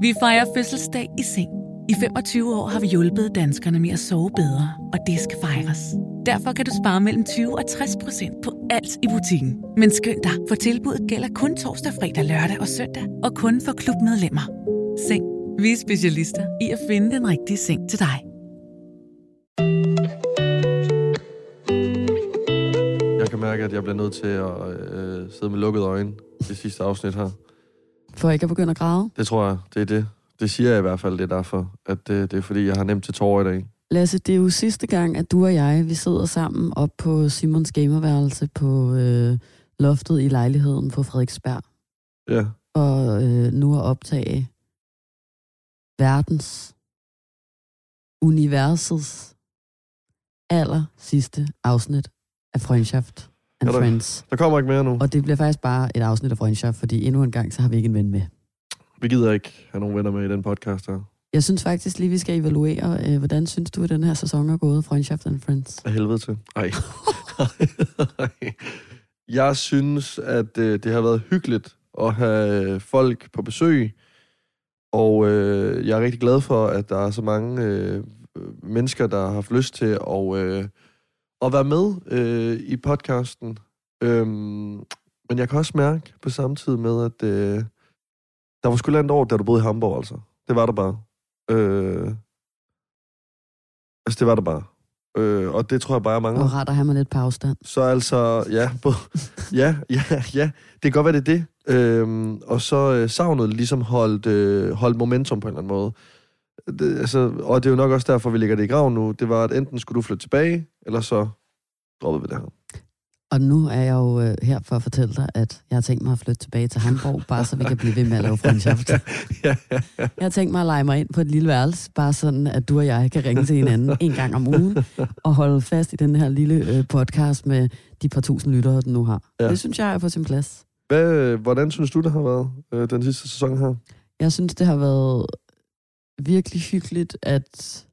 Vi fejrer fødselsdag i seng. I 25 år har vi hjulpet danskerne med at sove bedre, og det skal fejres. Derfor kan du spare mellem 20 og 60 procent på alt i butikken. Men skynd dig, for tilbuddet gælder kun torsdag, fredag, lørdag og søndag, og kun for klubmedlemmer. Seng. Vi er specialister i at finde den rigtige seng til dig. Jeg kan mærke, at jeg bliver nødt til at øh, sidde med lukkede øjne det sidste afsnit her. For ikke at begynde at græde. Det tror jeg, det er det. Det siger jeg i hvert fald, det er derfor. At det, det er fordi, jeg har nemt til tårer i dag. Lasse, det er jo sidste gang, at du og jeg, vi sidder sammen op på Simons gamerværelse på øh, loftet i lejligheden på Frederiksberg. Ja. Og øh, nu at optage verdens, universets aller sidste afsnit af Freundschaft and Er der- Friends. Der kommer ikke mere nu. Og det bliver faktisk bare et afsnit af Freundschaft, fordi endnu en gang, så har vi ikke en ven med. Vi gider ikke have nogen venner med i den podcast her. Jeg synes faktisk lige, vi skal evaluere, øh, hvordan synes du, at den her sæson er gået, Freundschaft and Friends? Af helvede til. Ej. jeg synes, at øh, det har været hyggeligt at have folk på besøg. Og øh, jeg er rigtig glad for, at der er så mange øh, mennesker, der har haft lyst til at, øh, at være med øh, i podcasten. Øhm, men jeg kan også mærke på samme tid med, at øh, der var sgu langt over, da du boede i Hamburg, altså. Det var der bare. Øh, altså, det var der bare. Øh, og det tror jeg bare, jeg mangler. Og ret at have mig lidt på afstand. Så altså, ja, både, ja, ja, ja, det kan godt være, det er det. Øhm, og så øh, savnet ligesom holdt, øh, holdt momentum på en eller anden måde. Det, altså, og det er jo nok også derfor, vi ligger det i graven nu. Det var, at enten skulle du flytte tilbage, eller så droppede vi det her. Og nu er jeg jo øh, her for at fortælle dig, at jeg har tænkt mig at flytte tilbage til Hamburg, bare så vi kan blive ved med at lave Freundschaft. ja, ja, ja. Jeg har tænkt mig at lege mig ind på et lille værelse, bare sådan, at du og jeg kan ringe til hinanden en gang om ugen, og holde fast i den her lille øh, podcast med de par tusind lyttere, den nu har. Ja. Det synes jeg er på sin plads. Hvad, hvordan synes du, det har været øh, den sidste sæson her? Jeg synes, det har været virkelig hyggeligt, at,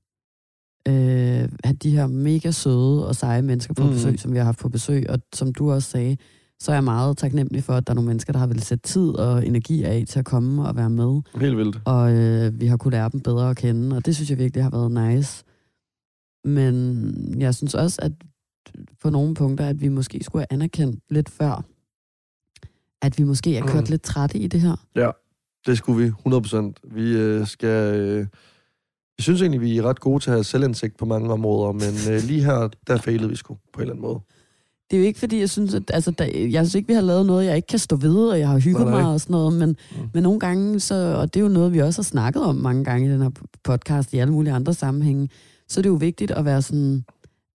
øh, at de her mega søde og seje mennesker på mm. besøg, som vi har haft på besøg, og som du også sagde, så er jeg meget taknemmelig for, at der er nogle mennesker, der har vel sætte tid og energi af til at komme og være med, Helt vildt. og øh, vi har kunne lære dem bedre at kende, og det synes jeg virkelig har været nice. Men jeg synes også, at på nogle punkter, at vi måske skulle have anerkendt lidt før, at vi måske er kørt Mm. lidt trætte i det her. Det skulle vi, 100%. Vi øh, skal... Øh, jeg synes egentlig, vi er ret gode til at have selvindsigt på mange områder, men øh, lige her, der failede vi sgu på en eller anden måde. Det er jo ikke, fordi jeg synes, at altså, der, jeg synes ikke, vi har lavet noget, jeg ikke kan stå ved, og jeg har hygget Nej, nej. mig og sådan noget, men, Mm. men nogle gange, så, og det er jo noget, vi også har snakket om mange gange i den her podcast, i alle mulige andre sammenhænge, så er det jo vigtigt at være sådan,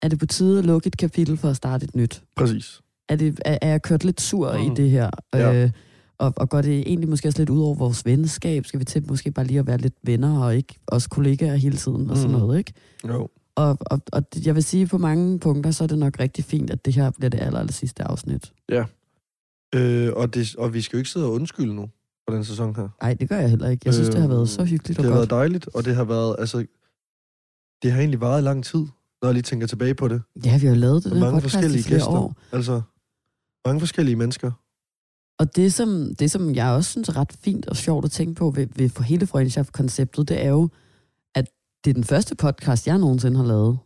er det på tide at lukke et kapitel for at starte et nyt? Præcis. Er, det, er, er jeg kørt lidt sur. Mm. i det her? Ja. Øh, og, og går det egentlig måske også lidt ud over vores venskab? Skal vi til måske bare lige at være lidt venner, og ikke også kollegaer hele tiden og sådan Mm. noget, ikke? Jo. Og, og, og jeg vil sige, på mange punkter, så er det nok rigtig fint, at det her bliver det aller, aller sidste afsnit. Øh, og, det, og vi skal jo ikke sidde og undskylde nu på den sæson her. Nej, det gør jeg heller ikke. Jeg synes, øh, det har Øh, været så hyggeligt Det og har godt. været dejligt, og det har været, altså, det har egentlig varet lang tid, når jeg lige tænker tilbage på det. Ja, vi har jo lavet det Med mange podcast forskellige gæster. år. Altså, mange forskellige mennesker. Og det som, det, som jeg også synes er ret fint og sjovt at tænke på ved, ved for hele Freundschaft-konceptet, det er jo, at det er den første podcast, jeg nogensinde har lavet.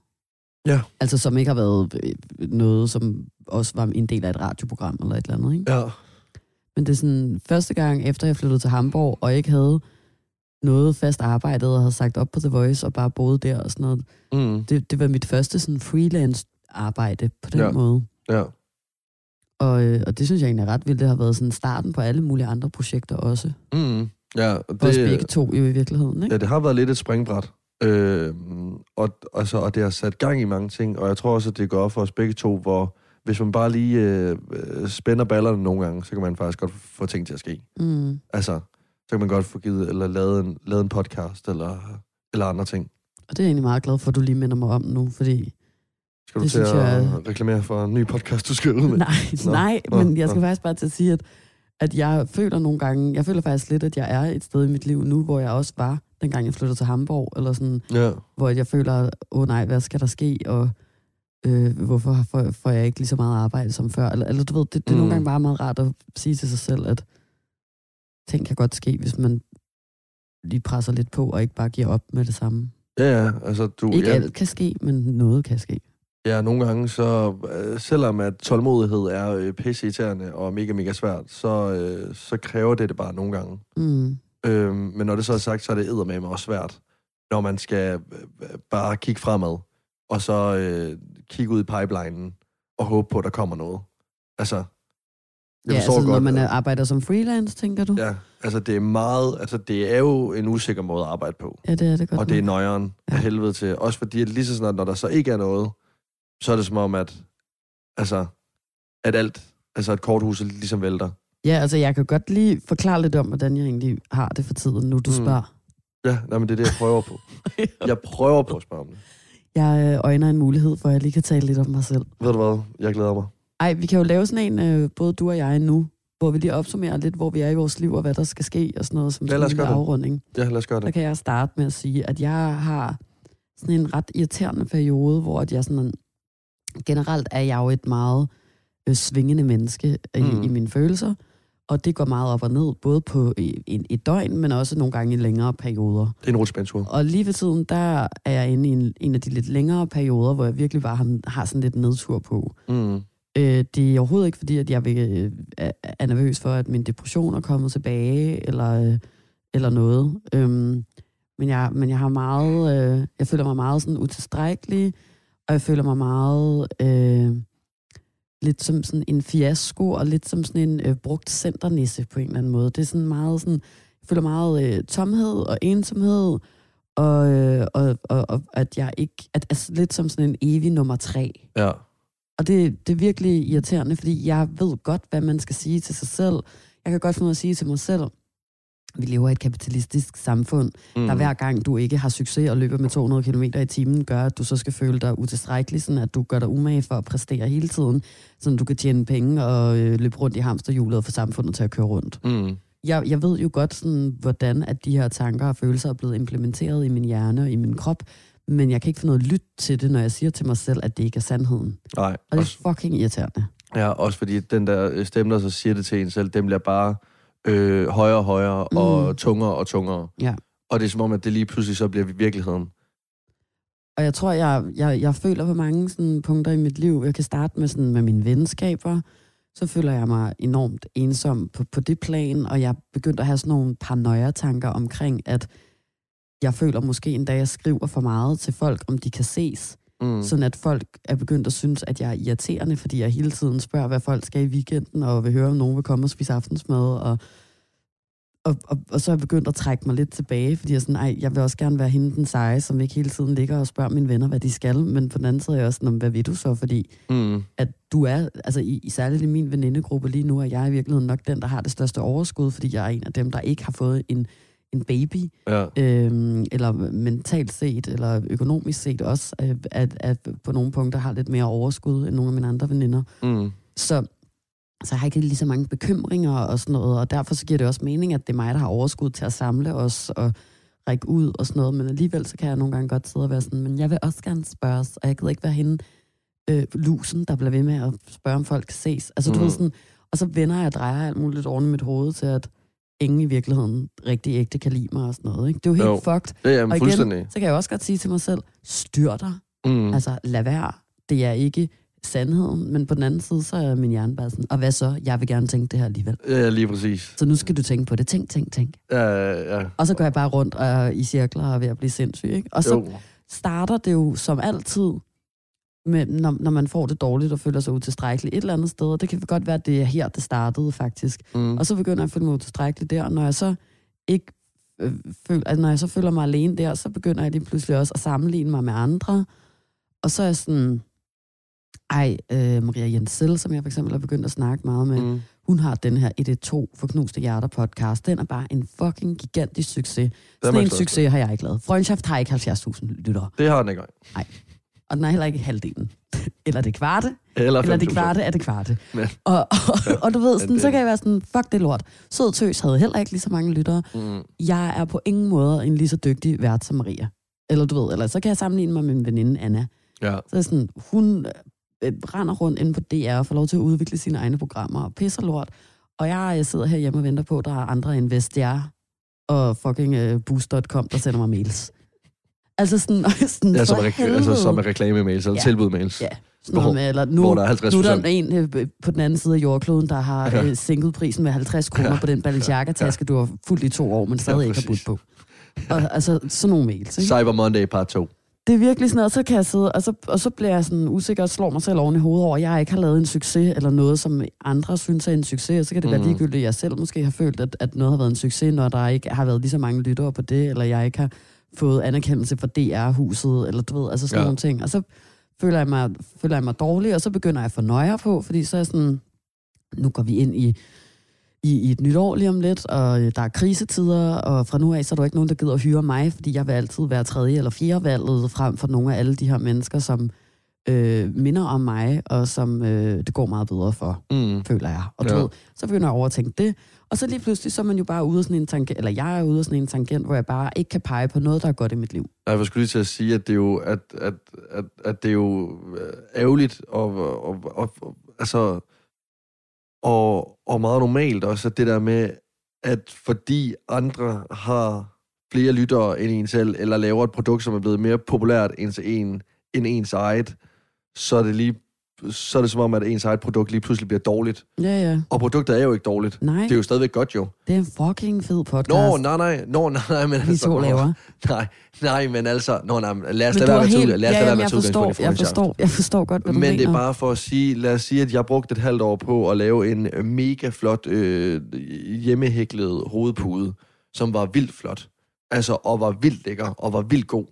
Ja. Altså, som ikke har været øh, noget, som også var en del af et radioprogram eller et eller andet, ikke? Ja. Men det er sådan første gang, efter jeg flyttede til Hamburg, og ikke havde noget fast arbejde, og havde sagt op på The Voice, og bare boede der og sådan noget. Mm. Det, det var mit første sådan freelance arbejde på den ja. måde. Ja. Og, øh, og det synes jeg egentlig er ret vildt. Det har været sådan starten på alle mulige andre projekter også. Mm. Ja, og For os begge to jo i virkeligheden, ikke? Ja, det har været lidt et springbræt. Øh, og, altså, og det har sat gang i mange ting, og jeg tror også, at det går for os begge to, hvor hvis man bare lige øh, spænder ballerne nogle gange, så kan man faktisk godt få ting til at ske. Mm. Altså, så kan man godt få givet, eller lavet en, lavet en podcast, eller, eller andre ting. Og det er jeg egentlig meget glad for, at du lige minder mig om nu, fordi... Skal du Det til at jeg- reklamere for en ny podcast, du skal ud med? Nej, Nå, nej, nå, men jeg skal nå. faktisk bare til at sige, at, at jeg føler nogle gange... Jeg føler faktisk lidt, at jeg er et sted i mit liv nu, hvor jeg også var, dengang jeg flyttede til Hamburg, eller sådan, Ja, hvor jeg føler, åh oh, nej, hvad skal der ske, og øh, hvorfor får, får jeg ikke lige så meget arbejde som før? Eller, eller du ved, det, det er Mm. nogle gange bare meget rart at sige til sig selv, at ting kan godt ske, hvis man lige presser lidt på, og ikke bare giver op med det samme. Ja, ja, altså du... Ikke ja, alt kan ske, men noget kan ske. Ja, nogle gange, så øh, selvom at tålmodighed er øh, pisseirriterende og mega, mega svært, så, øh, så kræver det det bare nogle gange. Mm. Øh, men når det så er sagt, så er det eddermame også svært, når man skal øh, bare kigge fremad, og så øh, kigge ud i pipelinen og håbe på, at der kommer noget. Altså, Ja, altså når man er, arbejder som freelance, tænker du? Ja, altså det er meget, altså det er jo en usikker måde at arbejde på. Ja, det er det godt. Og det er nøjeren. Ja. af helvede til. Også fordi, at lige så snart, når der så ikke er noget, så er det som om, at, altså, at alt, altså at korthuset ligesom vælter. Ja, altså jeg kan godt lige forklare lidt om, hvordan jeg egentlig har det for tiden, nu du Mm. spørger. Ja, nej, men det er det, jeg prøver på. Jeg prøver på at spørge om det. Jeg øh, øjner en mulighed for, at jeg lige kan tale lidt om mig selv. Ved du hvad? Jeg glæder mig. Ej, vi kan jo lave sådan en, øh, både du og jeg nu, hvor vi lige opsummerer lidt, hvor vi er i vores liv, og hvad der skal ske, og sådan noget, som Ja, lad os gøre det. afrunding. Ja, lad os gøre Der det. kan jeg starte med at sige, at jeg har sådan en ret irriterende periode, hvor at jeg sådan, generelt er jeg jo et meget øh, svingende menneske i, Mm. i mine følelser, og det går meget op og ned, både på i- en, et døgn, men også nogle gange i længere perioder. Det er en rutsjebenstur. Og lige ved tiden, der er jeg inde i en, en af de lidt længere perioder, hvor jeg virkelig bare har, har sådan lidt nedtur på. Mm. Øh, det er overhovedet ikke fordi, at jeg vil, øh, er, er nervøs for, at min depression er kommet tilbage, eller, øh, eller noget. Øhm, men, jeg, men jeg har meget, øh, jeg føler mig meget sådan utilstrækkelig, og jeg føler mig meget øh, lidt som sådan en fiasko, og lidt som sådan en øh, brugt centernisse på en eller anden måde. Det er sådan meget sådan, jeg føler meget øh, tomhed og ensomhed, og, øh, og, og, og at jeg ikke, at, altså lidt som sådan en evig nummer tre. Ja. Og det, det er virkelig irriterende, fordi jeg ved godt, hvad man skal sige til sig selv. Jeg kan godt finde at sige til mig selv, vi lever i et kapitalistisk samfund, mm. der hver gang du ikke har succes og løber med 200 km i timen, gør, at du så skal føle dig utilstrækkelig, sådan at du gør dig umage for at præstere hele tiden, så du kan tjene penge og øh, løbe rundt i hamsterhjulet og få samfundet til at køre rundt. Mm. Jeg, jeg ved jo godt, sådan, hvordan at de her tanker og følelser er blevet implementeret i min hjerne og i min krop, men jeg kan ikke få noget lyt til det, når jeg siger til mig selv, at det ikke er sandheden. Nej. Og det er fucking irriterende. ja, også fordi den der øh, stemme, der så siger det til en selv, den bliver bare øh, højere og højere, mm. og tungere og tungere. Ja. Og det er som om, at det lige pludselig så bliver virkeligheden. Og jeg tror, jeg, jeg, jeg føler på mange sådan, punkter i mit liv. Jeg kan starte med, sådan, med mine venskaber. Så føler jeg mig enormt ensom på, på det plan, og jeg begyndte at have sådan nogle paranoia-tanker omkring, at jeg føler måske en dag, jeg skriver for meget til folk, om de kan ses. Mm. Sådan at folk er begyndt at synes, at jeg er irriterende, fordi jeg hele tiden spørger, hvad folk skal i weekenden, og vil høre, om nogen vil komme og spise aftensmad. Og, og, og, og så er jeg begyndt at trække mig lidt tilbage, fordi jeg, sådan, Ej, jeg vil også gerne være hende den seje, som ikke hele tiden ligger og spørger mine venner, hvad de skal. Men på den anden side er jeg også sådan, hvad vil du så? Fordi Mm. at du er, altså i, i særligt i min venindegruppe lige nu, er jeg i virkeligheden nok den, der har det største overskud, fordi jeg er en af dem, der ikke har fået en, en baby, Ja. øhm, eller mentalt set, eller økonomisk set også, øh, at, at på nogle punkter har lidt mere overskud end nogle af mine andre veninder. Mm. Så, så jeg har ikke lige så mange bekymringer og sådan noget, og derfor så giver det også mening, at det er mig, der har overskud til at samle os og række ud og sådan noget, men alligevel så kan jeg nogle gange godt sidde og være sådan, men jeg vil også gerne spørges, og jeg gider ikke være hende, øh, lusen, der bliver ved med at spørge, om folk kan ses. Altså, mm. du Mm. ved sådan, og så vender jeg og drejer alt muligt oven i mit hoved til, at ingen i virkeligheden rigtig ægte kan lide mig og sådan noget. Ikke? Det er jo helt Jo. fucked. Er jeg Og igen, så kan jeg også godt sige til mig selv, styr dig. Mm. Altså, lad være. Det er ikke sandheden, men på den anden side, så er min hjerne bare sådan, og hvad så? Jeg vil gerne tænke det her alligevel. Ja, lige præcis. Så nu skal du tænke på det. Tænk, tænk, tænk. Ja, ja, ja. Og så går jeg bare rundt og, i cirkler og er ved at blive sindssyg. Ikke? Og så Jo. starter det jo som altid, med, når, når man får det dårligt og føler sig utilstrækkelig et eller andet sted. Og det kan godt være, at det er her, det startede faktisk. Mm. Og så begynder jeg at føle mig utilstrækkelig der. Og når jeg så ikke øh, føler, altså når jeg så føler mig alene der, så begynder jeg lige pludselig også at sammenligne mig med andre. Og så er jeg sådan, ej, øh, Maria Jensel, som jeg for eksempel har begyndt at snakke meget med, mm. Hun har den her 112 for knuste hjerter podcast. Den er bare en fucking gigantisk succes. Sådan en succes har jeg ikke lavet. Freundschaft har ikke 70.000 lyttere, Det har den ikke. Og den er heller ikke halvdelen. eller det kvarte, Eller, eller det 5.000. kvarte er det kvarte. Men- Og, og, og du ved, sådan, Men så det- kan jeg være sådan, fuck det lort. Sød Tøs havde heller ikke lige så mange lyttere. Mm. Jeg er på ingen måde en lige så dygtig vært som Maria. Eller du ved, eller så kan jeg sammenligne mig med min veninde Anna. Ja. Så er jeg sådan, hun øh, render rundt inde på DR og får lov til at udvikle sine egne programmer og pisser lort. Og jeg øh, sidder her hjemme og venter på, at der er andre end Vestiaire og fucking uh, boost.com, der sender mig mails. Altså sådan, sådan Ja, som er, altså, som er reklame-mails, eller Ja. tilbud-mails. Ja, sådan noget med, eller nu, hvor der er 50 nu er der en øh, på den anden side af jordkloden, der har Ja. øh, sænket prisen med 50 kroner Ja. på den Balenciaga-taske, du har fuldt i to år, men stadig Ja, ikke har budt på. Og, altså, sådan nogle mails. Ikke? Cyber Monday part 2. Det er virkelig sådan noget, så kan jeg sidde, og så, og så bliver jeg sådan usikker og slår mig selv oven i hovedet over, at jeg ikke har lavet en succes, eller noget, som andre synes er en succes, og så kan det mm. være ligegyldigt, at jeg selv måske har følt, at, at noget har været en succes, når der ikke har været lige så mange lyttere på det, eller jeg ikke har fået anerkendelse fra DR-huset, eller du ved, altså sådan Ja. nogle ting. Og så føler jeg, mig, føler jeg mig dårlig, og så begynder jeg at få nøjer på, fordi så er jeg sådan, nu går vi ind i, i, i et nyt år lige om lidt, og øh, der er krisetider, og fra nu af, så er der ikke nogen, der gider at hyre mig, fordi jeg vil altid være tredje eller fjerde valget frem for nogle af alle de her mennesker, som øh, minder om mig, og som øh, det går meget bedre for, Mm. føler jeg. Og du Ja. ved, så begynder jeg at overtænke det, og så lige pludselig, så er man jo bare ude sådan en tangent, eller jeg er ude af sådan en tangent, hvor jeg bare ikke kan pege på noget, der er godt i mit liv. Jeg var skulle lige til at sige, at det er jo, at, at, at, at det er jo øh, ærgerligt og, og, og, og altså, og, og meget normalt også, at det der med, at fordi andre har flere lyttere end en selv, eller laver et produkt, som er blevet mere populært end, en, end ens eget, så er det lige så er det som om, at ens eget produkt lige pludselig bliver dårligt. Ja, ja. Og produktet er jo ikke dårligt. Nej, Det er jo stadigvæk godt jo. det er en fucking fed podcast, Nå, nej, nej, nå, nej, nej, men vi altså, to laver. Nej, nej, men altså, nå, nej, men lad os Men lade være med helt, lad os ja, lade være med udgangspunkt forstår, i jeg forstår, jeg forstår godt, hvad du Men mener. det er bare for at sige, lad os sige, at jeg brugte et halvt år på at lave en øh, mega flot øh, hjemmehæklet hovedpude, som var vildt flot. Altså, og var vildt lækker, og var vildt god.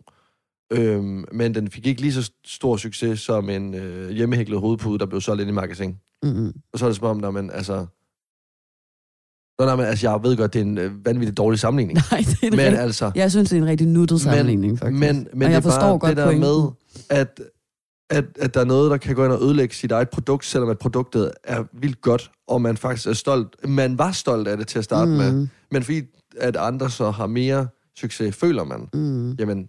Øhm, men den fik ikke lige så stor succes som en øh, hjemmehæklet hovedpude, der blev solgt ind i magasin. Mm-hmm. Og så er det som om, når man, altså... Nå, nej, men, altså, jeg ved godt, det er en øh, vanvittig dårlig sammenligning. Nej, det er en Men rigtig, altså... jeg synes, det er en rigtig nuttet sammenligning, faktisk. Men, men og det jeg er forstår bare godt det der pointen. med, at, at, at der er noget, der kan gå ind og ødelægge sit eget produkt, selvom at produktet er vildt godt, og man faktisk er stolt. Man var stolt af det til at starte mm. med, men fordi at andre så har mere succes, føler man, Mm. jamen,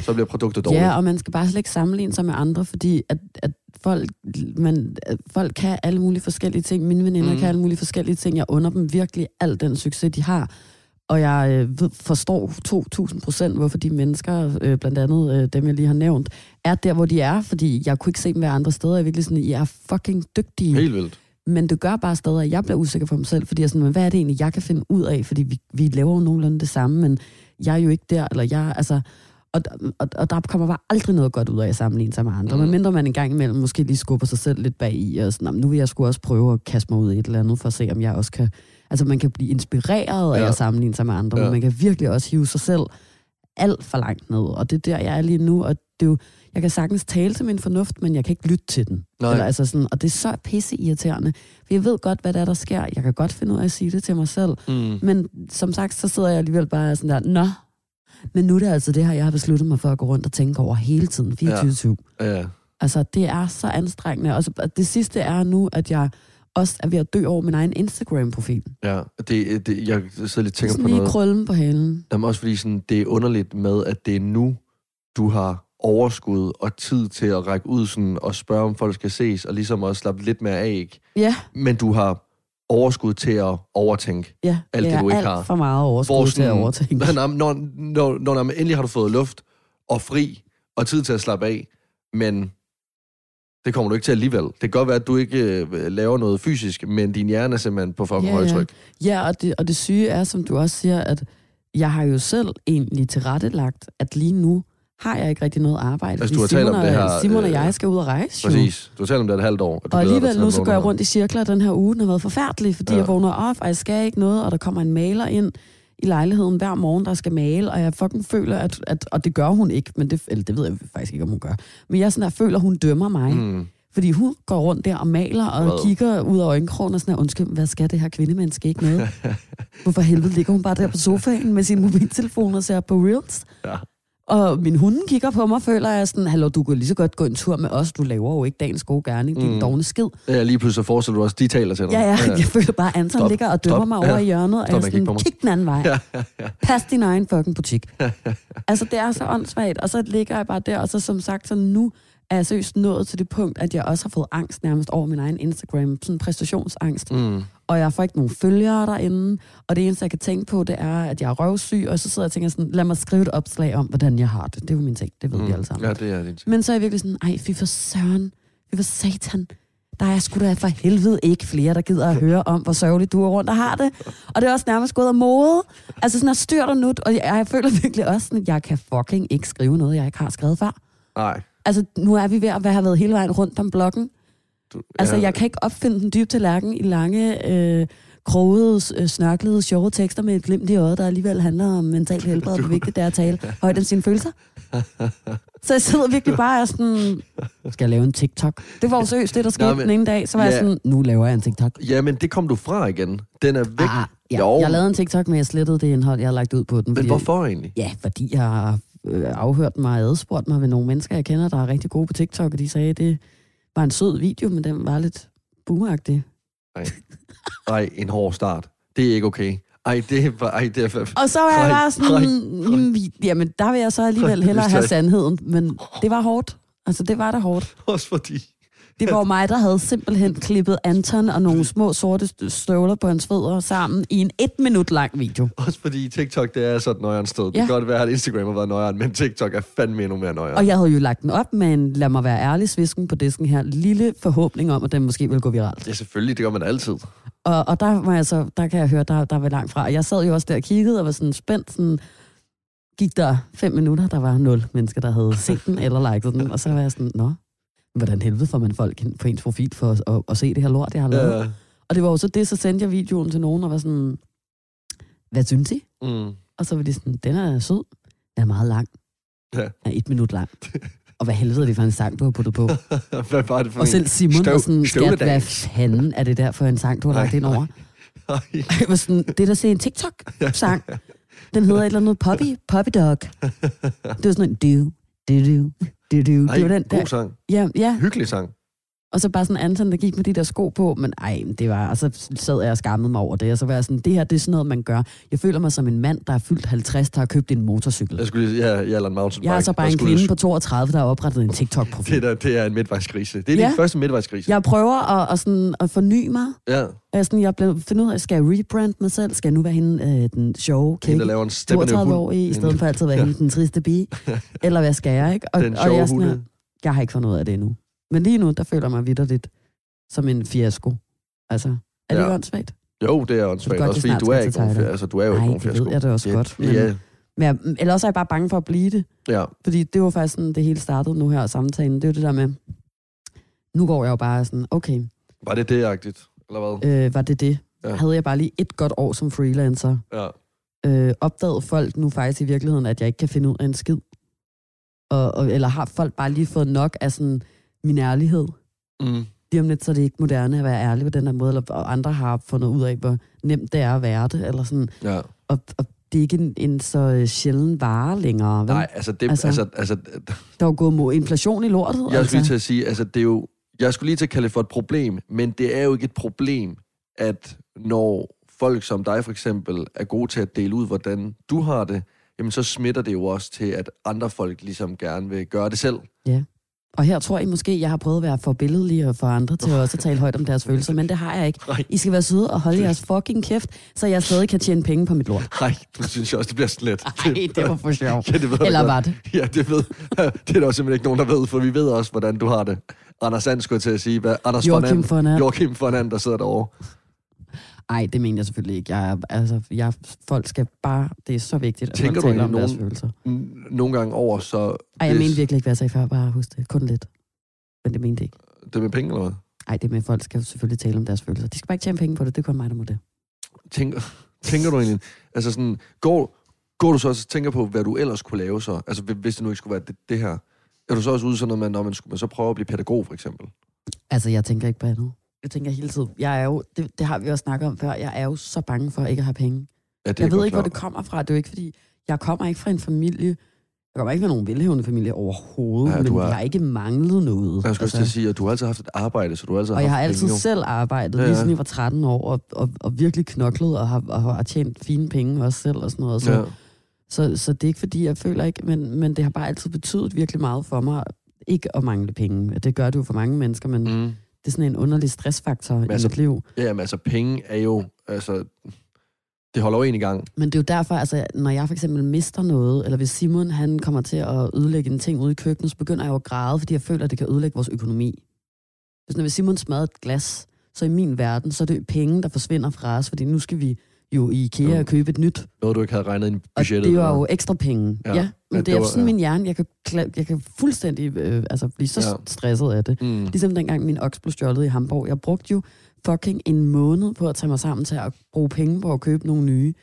så bliver produktet dårligt. Ja, og man skal bare slet ikke sammenligne sig med andre, fordi at, at folk, man, at folk kan alle mulige forskellige ting. Mine veninder mm. kan alle mulige forskellige ting. Jeg under dem virkelig al den succes, de har. Og jeg øh, forstår 2.000 procent, hvorfor de mennesker, øh, blandt andet øh, dem, jeg lige har nævnt, er der, hvor de er. Fordi jeg kunne ikke se dem være andre steder. Jeg er virkelig sådan, I er fucking dygtige. Helt vildt. Men det gør bare stadig, at jeg bliver usikker på mig selv, fordi jeg er sådan, men hvad er det egentlig, jeg kan finde ud af? Fordi vi, vi laver jo nogenlunde det samme, men jeg er jo ikke der, eller jeg, altså... Og, og, og der kommer bare aldrig noget godt ud af at sammenligne sig med andre. Mm. Medmindre man en gang imellem måske lige skubber sig selv lidt bag i, og sådan, "Nå, men nu vil jeg sgu også prøve at kaste mig ud i et eller andet, for at se, om jeg også kan... Altså, man kan blive inspireret af Ja. at sammenligne sig med andre, Ja. men man kan virkelig også hive sig selv alt for langt ned. Og det er der, jeg er lige nu, og det er jo, jeg kan sagtens tale til min fornuft, men jeg kan ikke lytte til den. Nej. Eller, altså sådan, og det er så pisse irriterende. For jeg ved godt, hvad der er, der sker. Jeg kan godt finde ud af at sige det til mig selv. Mm. Men som sagt, så sidder jeg alligevel bare sådan der, nå, men nu er det altså det her, jeg har besluttet mig for at gå rundt og tænke over hele tiden, 24-7. Ja. Altså, det er så anstrengende. Og det sidste er nu, at jeg også er ved at dø over min egen Instagram-profil. ja. Det, det, jeg sidder lidt tænker Sådan på lige noget. krøllen på halen. Jamen også fordi sådan, det er underligt med, at det er nu, du har overskud og tid til at række ud sådan, og spørge, om folk skal ses, og ligesom også slappe lidt mere af, ikke? Ja, Men du har overskud til at overtænke. ja. Alt det, du ikke alt har. for meget overskud til at overtænke. Når, når, når, når, når endelig har du fået luft og fri, og tid til at slappe af, men det kommer du ikke til alligevel. Det kan godt være, at du ikke øh, laver noget fysisk, men din hjerne er simpelthen på fucking Ja, ja. højtryk. Ja, og det, og det syge er, som du også siger, at jeg har jo selv egentlig tilrettelagt, at lige nu har jeg ikke rigtig noget arbejde. Altså, du har talt om Simon, det og- her, Simon og øh, jeg skal ud og rejse. jo. Præcis. Du har talt om det et halvt år. Og dig alligevel nu, så går jeg rundt i cirkler. Den her uge den har været forfærdelig, fordi Ja. jeg vågner op, og jeg skal ikke noget, og der kommer en maler ind i lejligheden hver morgen, der skal male, og jeg fucking føler, at, at og det gør hun ikke, men det, eller det ved jeg faktisk ikke, om hun gør. Men jeg sådan der, føler, hun dømmer mig, mm. Fordi hun går rundt der og maler, og Hvad? kigger ud af øjenkrogen og sådan der, undskyld, hvad skal det her kvindemenneske ikke med? Hvorfor helvede ligger hun bare der på sofaen med sin mobiltelefon og ser på Reels? Ja. Og min hunde kigger på mig og føler, at jeg sådan, hallo, du kan lige så godt gå en tur med os, du laver jo ikke dagens gode gerning, din Mm. dogne skid. Ja, lige pludselig så forestiller du også, de taler til dig. Ja, ja, jeg føler bare, at Anton Stop. ligger og dømmer Stop. mig over Ja. i hjørnet, og Stop jeg kigge på sådan, kig den anden vej. Ja, ja, ja. Pas din egen fucking butik. altså, det er så åndssvagt, og så ligger jeg bare der, og så som sagt, så nu er jeg seriøst nået til det punkt, at jeg også har fået angst nærmest over min egen Instagram. Sådan præstationsangst. Mm. Og jeg får ikke nogen følgere derinde. Og det eneste, jeg kan tænke på, det er, at jeg er røvsyg. Og så sidder jeg og tænker sådan, lad mig skrive et opslag om, hvordan jeg har det. Det er jo min ting. Det ved mm. vi alle sammen. Ja, det er din ting. Men så er jeg virkelig sådan, ej, fy for søren, fy for satan. Der er sgu da for helvede ikke flere, der gider at høre om, hvor sørgeligt du er rundt og har det. Og det er også nærmest gået af mode. Altså sådan at styrt og nut, og jeg, jeg føler virkelig også sådan, at jeg kan fucking ikke skrive noget, jeg ikke har skrevet før. Nej. Altså, nu er vi ved at have været hele vejen rundt om blokken. Du, Altså, jeg kan ikke opfinde den dybe tallerken i lange, øh, krogede, øh, snørklede, sjove tekster med et glimt i øjet, der alligevel handler om mentalt helbred, og hvor vigtigt det er at tale højt om sine følelser. Så jeg sidder virkelig bare og sådan, skal jeg lave en TikTok? Det var jo seriøst det, der skete Nå, men, men- den ene dag. Så var ja. Ja. jeg sådan, nu laver jeg en TikTok. Jamen, det kom du fra igen. Den er væk. Ah, ja. Jo. Jeg lavede en TikTok, men jeg slettede det indhold, jeg har lagt ud på den. Men fordi- hvorfor egentlig? Ja, fordi jeg afhørt mig og adspurgt mig ved nogle mennesker, jeg kender, der er rigtig gode på TikTok, og de sagde, at det var en sød video, men den var lidt boomeragtig. Ej, en hård start. Det er ikke okay. Ej, det er, bare- ej, det er... Og så var jeg Nej, bare sådan, nej, jamen, der vil jeg så alligevel Nej, hellere have sandheden, men det var hårdt. Altså, det var da hårdt. Også fordi... Det var jo mig, der havde simpelthen klippet Anton og nogle små sorte st- støvler på hans fødder sammen i en et minut lang video. Også fordi TikTok, det er så et nøjeren sted. Det Ja. kan godt være, at Instagram har været nøjeren, men TikTok er fandme endnu mere nøjeren. Og jeg havde jo lagt den op med en, lad mig være ærlig, svisken på disken her, lille forhåbning om, at den måske ville gå viralt. Ja, selvfølgelig, det gør man altid. Og, og der, var jeg så, der kan jeg høre, der, der var langt fra. Og Jeg sad jo også der og kiggede og var sådan spændt. Sådan, gik der fem minutter, der var nul mennesker, der havde set den eller liket den. Og så var jeg sådan, nå, hvordan helvede får man folk på ens profil for at, at, at se det her lort, jeg har lavet? Ja. Og det var jo så det, så sendte jeg videoen til nogen og var sådan, hvad synes I? Mm. Og så var de sådan, den er sød. Den er meget lang. Ja. Den er et minut lang. Og hvad helvede er det for en sang, du har puttet på? Hvad var det for Og selv Simon Støv- var sådan, skat, hvad støvledans." fanden er det der for en sang, du har lagt ind over? Ej, Jeg var sådan, det er der til en TikTok-sang. Den hedder et eller andet Poppy, Poppy Dog. Det var sådan en, du, du, du, du, du. ej, Det var den god der. sang. Ja, ja. Hyggelig sang. Og så bare sådan Anton, der gik med de der sko på, men ej, det var, og så sad jeg og skammede mig over det, og så var jeg sådan, det her, det er sådan noget, man gør. Jeg føler mig som en mand, der er fyldt 50, der har købt en motorcykel. Jeg skulle lige, ja, jeg er en mountainbike. Jeg er så bare en kvinde på 32, der har oprettet en TikTok-profil. Det, der, det er en midtvejskrise. Det er Ja. din første midtvejskrise. Jeg prøver at, at, sådan, at forny mig. Ja, Jeg, sådan, jeg blev fundet ud af, skal jeg rebrand mig selv? Skal jeg nu være hende, øh, den sjove kække der laver en stemmende 32 hund. år i, i stedet for altid at være hende, den triste bi? Eller hvad skal jeg, ikke? Og, Den og jeg, sjove sådan hunde. jeg har ikke fundet ud af det endnu. Men lige nu, der føler jeg mig vidderligt som en fiasko. Altså, er det Ja. ikke åndssvagt? Jo, det er åndssvagt. godt, Også fordi du er ikke nogen, altså, du er jo ikke Nej, nogen det ved fiasko. jeg da også godt, men- Ja, Men jeg, eller også er jeg bare bange for at blive det. ja. Fordi det var faktisk sådan, det hele startede nu her samtalen. Det er jo det der med, nu går jeg jo bare sådan, okay, Var det det-agtigt? Eller hvad? øh, var det det? Ja. Ja. Havde jeg bare lige et godt år som freelancer, Ja. øh, opdagede folk nu faktisk i virkeligheden, at jeg ikke kan finde ud af en skid? Og, og, eller har folk bare lige fået nok af sådan min ærlighed? Mm. Lige om lidt, så er det ikke moderne at være ærlig på den her måde, eller og andre har fundet ud af, hvor nemt det er at være det, eller sådan. Ja. Og, og det er ikke en, en så øh, sjælden vare længere, vel? Nej, altså, det, Altså- altså, altså, Der er jo gået mod inflation i lortet, jeg skulle altså. lige til at sige, altså, det er jo, jeg skulle lige til at kalde det for et problem, men det er jo ikke et problem, at når folk som dig for eksempel er gode til at dele ud, hvordan du har det, jamen så smitter det jo også til, at andre folk ligesom gerne vil gøre det selv. Og her tror I måske, jeg har prøvet at være for billedlig og for andre til også at tale højt om deres følelser, men det har jeg ikke. I skal være søde og holde jeres fucking kæft, så jeg stadig kan tjene penge på mit lort. Nej, du synes jeg også, det bliver lidt. Nej, det var for sjov. Ja, det ved Eller var det? Ja, det ved Det er der simpelthen ikke nogen, der ved, for vi ved også, hvordan du har det. Anders Sand skulle til at sige, hvad Anders Joachim von von And. Joachim von And, der sidder derovre. Nej, det mener jeg selvfølgelig ikke. Jeg, er- altså, jeg, folk skal bare... Det er så vigtigt, at Tænker du taler om egentlig deres nogen- følelser. Nogle gange over, så... Ej, jeg hvis- mener virkelig ikke, hvad jeg sagde før. Bare husk det. Kun lidt. Men det mente jeg ikke. Det med penge, eller hvad? Ej, det med, at folk skal selvfølgelig tale om deres følelser. De skal bare ikke tjene penge på det. Det er kun mig, der må det. Tænker, tænker du egentlig... Altså sådan, går, går du så også og tænker på, hvad du ellers kunne lave så? Altså, hvis det nu ikke skulle være det, det her. Er du så også ude sådan noget med, når man skulle man så prøve at blive pædagog, for eksempel? Altså, jeg tænker ikke på andet. Jeg tænker hele tiden. Jeg er jo, det, det har vi også snakket om før, jeg er jo så bange for ikke at have penge. Ja, det jeg ved ikke, hvor klar det kommer fra. Det er jo ikke, fordi jeg kommer ikke fra en familie, jeg kommer ikke fra nogen velhævende familie overhovedet, Ja, men du jeg har ikke manglet noget. Jeg skulle også at sige, at du har altid haft et arbejde, så du har altid og jeg har altid penge, selv arbejdet, ja, ja. lige siden jeg var 13 år, og, og, og virkelig knoklet, og har, og har tjent fine penge også selv og sådan noget. Så, Ja. så, så det er ikke fordi, jeg føler ikke, men, men det har bare altid betydet virkelig meget for mig, ikke at mangle penge. Det gør det jo for mange mennesker, men mm. Det er sådan en underlig stressfaktor i altså- mit liv. Ja, men altså, penge er jo... Altså, det holder jo en i gang. Men det er jo derfor, altså, når jeg for eksempel mister noget, eller hvis Simon han kommer til at ødelægge en ting ude i køkkenet, så begynder jeg jo at græde, fordi jeg føler, at det kan ødelægge vores økonomi. Hvis, når hvis Simon smadrer et glas, så i min verden, så er det penge, der forsvinder fra os, fordi nu skal vi jo i IKEA Jo. og købe et nyt. Noget, du ikke havde regnet ind i Og budgettet. det var jo ekstra penge. Ja. Ja, men Ja, det, er var- sådan ja. min hjerne. Jeg kan, jeg kan fuldstændig øh, altså, blive så Ja. ja. stresset af det. Mm. Ligesom dengang min oks blev stjålet i Hamburg. Jeg brugte jo fucking en måned på at tage mig sammen til at bruge penge på at købe nogle nye,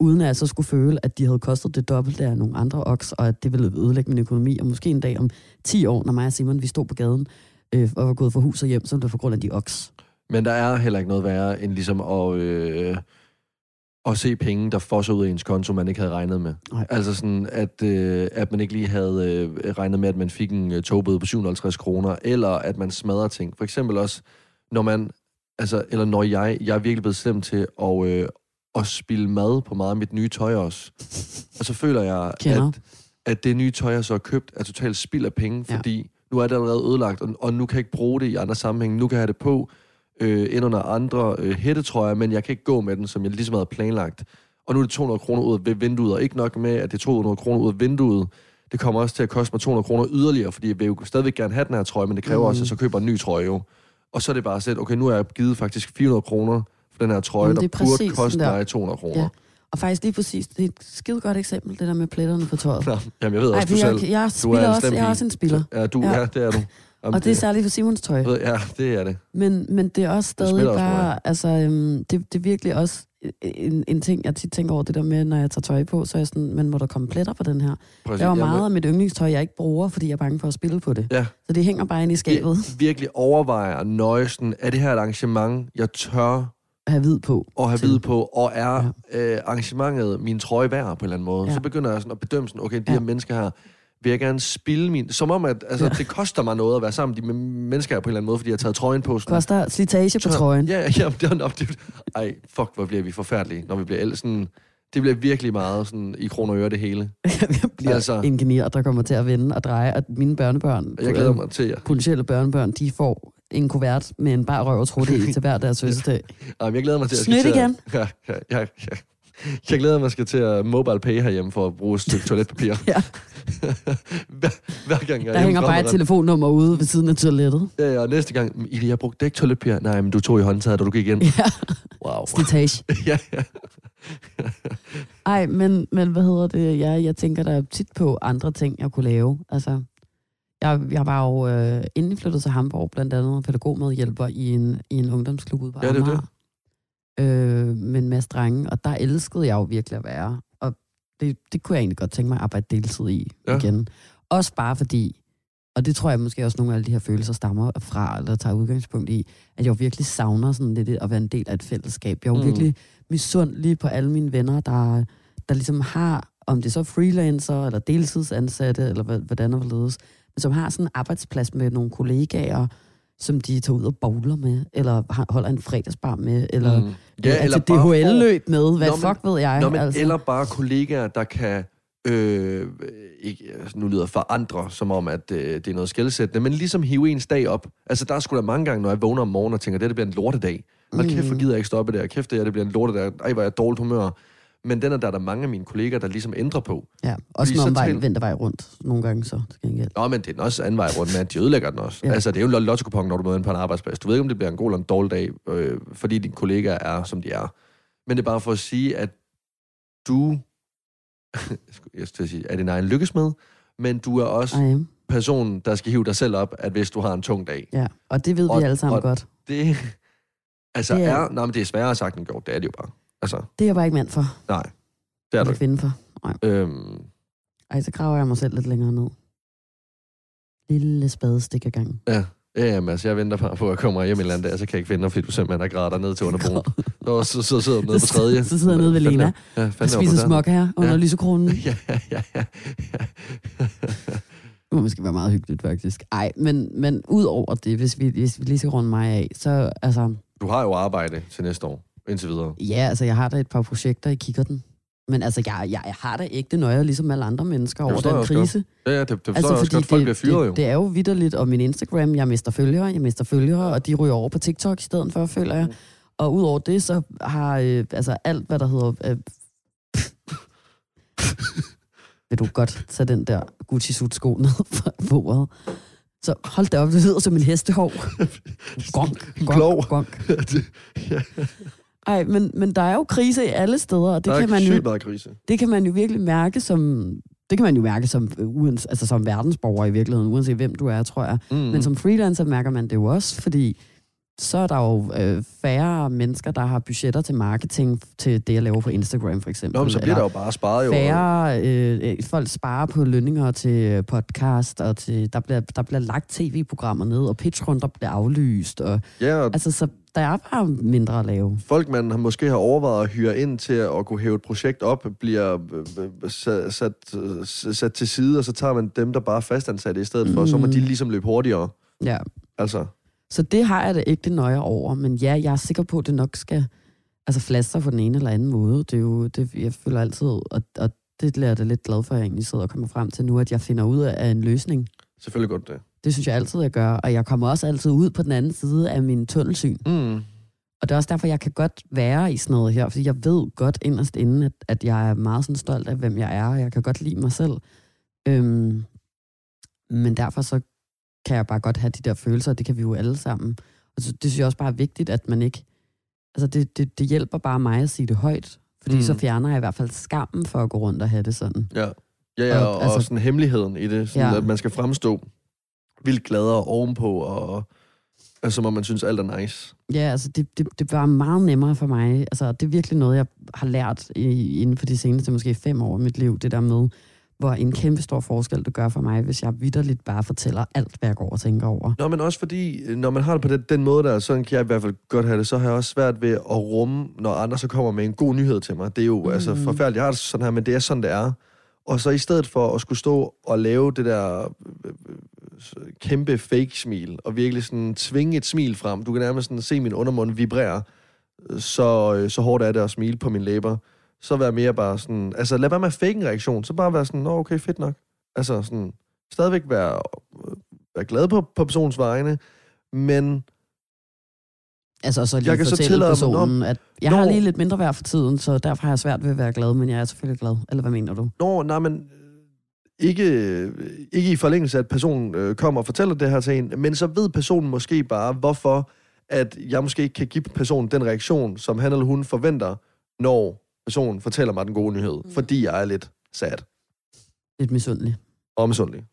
uden at jeg så skulle føle, at de havde kostet det dobbelte af nogle andre oks, og at det ville ødelægge min økonomi. Og måske en dag om 10 år, når mig og Simon vi stod på gaden øh, og var gået fra hus og hjem, så var det på grund af de oks. Men der er heller ikke noget værre, end ligesom at, øh, at se penge, der fosser ud af ens konto, man ikke havde regnet med. Nej. Altså sådan, at, øh, at man ikke lige havde øh, regnet med, at man fik en øh, togbøde på 750 kroner, eller at man smadrer ting. For eksempel også, når man, altså, eller når jeg, jeg er virkelig blevet slemt til at, øh, at spille mad på meget af mit nye tøj også. Og så føler jeg, Kender. at, at det nye tøj, jeg så har købt, er totalt spild af penge, Ja. fordi nu er det allerede ødelagt, og, og nu kan jeg ikke bruge det i andre sammenhænge. Nu kan jeg have det på øh, ind under andre øh, hættetrøjer, men jeg kan ikke gå med den, som jeg ligesom havde planlagt. Og nu er det 200 kroner ud af vinduet, og ikke nok med, at det er 200 kroner ud af vinduet. Det kommer også til at koste mig 200 kroner yderligere, fordi jeg vil jo stadigvæk gerne have den her trøje, men det kræver mm. også, at jeg så køber en ny trøje jo. Og så er det bare set, okay, nu har jeg givet faktisk 400 kroner for den her trøje, Jamen, der er burde koste sådan der. mig 200 kroner. Ja. Og faktisk lige præcis, det er et skide godt eksempel, det der med pletterne på tøjet. Nå, jamen, jeg ved Ej, også, du for selv. jeg, jeg, Du er også, jeg er også en spiller. Ja, du, Ja. ja. det er du. Jamen, Og det er særligt for Simons tøj. Ja, det er det. Men, men det er også stadig smitter også bare, altså, øhm, det, det er virkelig også en, en ting, jeg tit tænker over det der med, når jeg tager tøj på, så er jeg sådan, men må der komme pletter på den her? Præcis. Der er Jamen, meget af mit yndlingstøj, jeg ikke bruger, fordi jeg er bange for at spille på det. Ja. Så det hænger bare inde i skabet vir- virkelig overvejer nøjesen, er det her et arrangement, jeg tør at have hvid på. at have til. vid på, og er ja. øh, arrangementet min trøje værd på en eller anden måde. Ja. Så begynder jeg sådan at bedømme sådan, okay, de Ja. her mennesker her, vil jeg gerne spille min... Som om, at altså, ja. Ja. det koster mig noget at være sammen med de mennesker på en eller anden måde, fordi jeg har taget trøjen på. Sådan, Koster slitage på trøjen. Ja, ja, det er nok... Det, ej, fuck, hvor bliver vi forfærdelige, når vi bliver ældre. Sådan, det bliver virkelig meget sådan, i kroner og øre det hele. jeg bliver Altså- en genier, der kommer til at vende og dreje, og mine børnebørn, jeg glæder mig til jer. potentielle børnebørn, de får en kuvert med en bar røv og trutte i til hver deres fødselsdag. Ej, jeg glæder mig til at... Snydt at- igen. Ja, ja, ja, ja. Jeg glæder mig skal til at mobile pay herhjemme for at bruge et stykke toiletpapir. Ja. hver, hver gang jeg Der er hænger bare et telefonnummer ude ved siden af toilettet. Ja, ja, og næste gang, Ida, jeg brugte ikke toiletpapir. Nej, men du tog i håndtaget, da du gik ind. Ja, Wow. slitage. ja, ja. Ej, men, men hvad hedder det? Jeg, jeg tænker da tit på andre ting, jeg kunne lave. Altså, jeg, jeg var jo, øh, inden jeg flyttede til Hamburg, blandt andet pædagogmedhjælper i en, i en ungdomsklub ude på Ja, det er Amager. Øh, med en masse drenge, og der elskede jeg jo virkelig at være. Og det, det kunne jeg egentlig godt tænke mig at arbejde deltid i Ja. igen. Også bare fordi, og det tror jeg måske også nogle af alle de her følelser stammer fra, eller tager udgangspunkt i, at jeg jo virkelig savner sådan lidt at være en del af et fællesskab. Jeg er jo Mm. virkelig misundelig på alle mine venner, der, der ligesom har, om det så er freelancer, eller deltidsansatte, eller hvad- hvordan og hvorledes, men som har sådan en arbejdsplads med nogle kollegaer, som de tager ud og bowler med, eller holder en fredagsbar med, eller Mm. ja, eller til DHL-løb med. Hvad Nå, fuck ved jeg? Nå, men altså. Eller bare kollegaer, der kan... Øh, ikke, altså, nu lyder for andre, som om, at øh, det er noget skældsættende, men ligesom hive ens dag op. Altså, der er sgu da mange gange, når jeg vågner om morgenen og tænker, det, det bliver en lortedag. Hold kæft, hvor Mm. gider jeg ikke stoppe der. Kæft, det, her, det bliver en lortedag. Ej, hvor er jeg dårligt humør. Men den er der, der er mange af mine kollegaer, der ligesom ændrer på. Ja, også så omvej, tal- vintervej rundt nogle gange så, til gengæld. Nå, men det er den også anden vej rundt at de ødelægger den også. Ja. Altså, det er jo en lotto når du møder ind på en arbejdsplads. Du ved ikke, om det bliver en god eller en dårlig dag, øh, fordi dine kollegaer er, som de er. Men det er bare for at sige, at du, jeg skal til sige, er din egen lykkesmed, men du er også Ej, personen, der skal hive dig selv op, at hvis du har en tung dag. ja, og det ved Og- vi alle sammen og- godt. Det, altså Det det er- er, er nej, men det er sværere sagt end gjort, det er det jo bare. Altså, Det er jeg bare ikke mand for. nej, det er Jeg du ikke. finde for. Øhm, Ej, så graver jeg mig selv lidt længere ned. Lille spadestik ad gangen. ja, jamen, altså, jeg venter bare på at komme hjem en eller anden dag, så kan jeg ikke finde fordi du simpelthen er grader ned til underbroen. Nå, så, så sidder du nede på tredje. Så sidder jeg nede ved Lena Ja, og er spiser smok her under Ja. lysekronen. Ja, ja, ja, ja. Det må måske være meget hyggeligt, faktisk. Ej, men, men ud over det, hvis vi, hvis vi lige skal runde mig af, så altså, Du har jo arbejde til næste år, indtil videre. ja, altså, jeg har da et par projekter i kikkerten. Men altså, jeg, jeg, jeg har da ikke det nøje, ligesom alle andre mennesker, Det over den også godt. krise. Ja, ja, det, det forstår altså, jeg også godt. Folk det, bliver fyret jo. det, det er jo vidderligt, og min Instagram, jeg mister følgere, jeg mister følgere, og de ryger over på TikTok i stedet for, føler jeg. Og udover det, så har øh, altså alt, hvad der hedder... Øh, vil du godt tage den der gucci sut sko ned fra bordet? Så hold da op, det lyder som en hestehov. Gonk, gonk, gonk. Det- ja. Ej, men, men der er jo krise i alle steder, og det der er kan man jo krise. det kan man jo virkelig mærke som det kan man jo mærke som, øh, uans, altså som verdensborger i virkeligheden, uanset hvem du er, tror jeg. Mm. Men som freelancer mærker man det jo også, fordi så er der jo øh, færre mennesker, der har budgetter til marketing til det, jeg laver på Instagram for eksempel. Nå, men så bliver der Eller jo bare sparet jo. færre, øh, øh, folk sparer på lønninger til podcast, og til, der, bliver, der bliver lagt tv-programmer ned, og pitchrunder bliver aflyst. Og, Ja, og altså, så der er bare mindre at lave. folk, man har måske har overvejet at hyre ind til at kunne hæve et projekt op, bliver øh, øh, sat, sat, øh, sat til side, og så tager man dem, der bare er fastansatte i stedet for. Så må Mm. de ligesom løbe hurtigere. Ja. Altså, Så det har jeg da ikke det nøje over. Men ja, jeg er sikker på, at det nok skal altså flaster på den ene eller anden måde. Det er jo, det, jeg føler altid, og, og det er jeg da lidt glad for, at jeg egentlig sidder og kommer frem til nu, at jeg finder ud af en løsning. selvfølgelig godt det. Det synes jeg altid, jeg gør. Og jeg kommer også altid ud på den anden side af min tunnelsyn. Mm. Og det er også derfor, jeg kan godt være i sådan noget her, fordi jeg ved godt inderst inde, at, at jeg er meget sådan stolt af, hvem jeg er, og jeg kan godt lide mig selv. Øhm, men derfor så kan jeg bare godt have de der følelser, og det kan vi jo alle sammen. Og så, det synes jeg også bare er vigtigt, at man ikke... Altså, det, det, det hjælper bare mig at sige det højt, fordi Mm. så fjerner jeg i hvert fald skammen for at gå rundt og have det sådan. Ja, ja, ja og, Og, og altså- sådan hemmeligheden i det. Sådan, Ja. At man skal fremstå vildt gladere ovenpå, og altså, som om man synes, alt er nice. Ja, altså det, det, det var meget nemmere for mig. Altså det er virkelig noget, jeg har lært i, inden for de seneste måske fem år i mit liv, det der med, hvor en kæmpe stor forskel det gør for mig, hvis jeg vidderligt bare fortæller alt, hvad jeg går og tænker over. Nå, men også fordi, når man har det på den, den måde der, sådan kan jeg i hvert fald godt have det, så har jeg også svært ved at rumme, når andre så kommer med en god nyhed til mig. Det er jo mm. altså forfærdeligt, jeg har det sådan her, men det er sådan, det er. Og så i stedet for at skulle stå og lave det der øh, øh, kæmpe fake-smil, og virkelig sådan tvinge et smil frem, du kan nærmest sådan se min undermund vibrere, øh, så, øh, så hårdt er det at smile på mine læber. Så være mere bare sådan, altså lad være med at fake en reaktion, så bare være sådan, nå okay, fedt nok. Altså sådan, stadigvæk være, øh, være glad på, på personens vegne, men Altså så lige Jeg kan så tillade mig- personen, at jeg Nå. har lige lidt mindre værd for tiden, så derfor har jeg svært ved at være glad, men jeg er selvfølgelig glad. Eller hvad mener du? Nå, nej, men ikke, ikke i forlængelse af, at personen øh, kommer og fortæller det her til en, men så ved personen måske bare, hvorfor at jeg måske ikke kan give personen den reaktion, som han eller hun forventer, når personen fortæller mig den gode nyhed, mm. fordi jeg er lidt sad Lidt misundelig. og misundelig.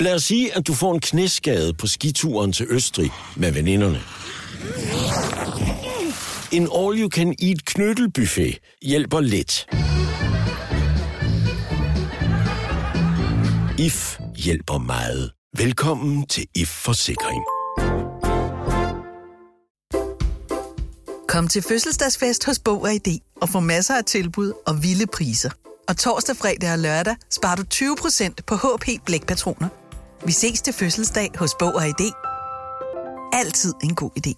Lad os sige, at du får en knæskade på skituren til Østrig med veninderne. En all-you-can-eat knyttelbuffet hjælper lidt. IF hjælper meget. Velkommen til IF Forsikring. Kom til fødselsdagsfest hos Bog og ID og få masser af tilbud og vilde priser. Og torsdag, fredag og lørdag sparer du 20% på HP Blækpatroner. Vi ses til fødselsdag hos Bog og ID. Altid en god idé.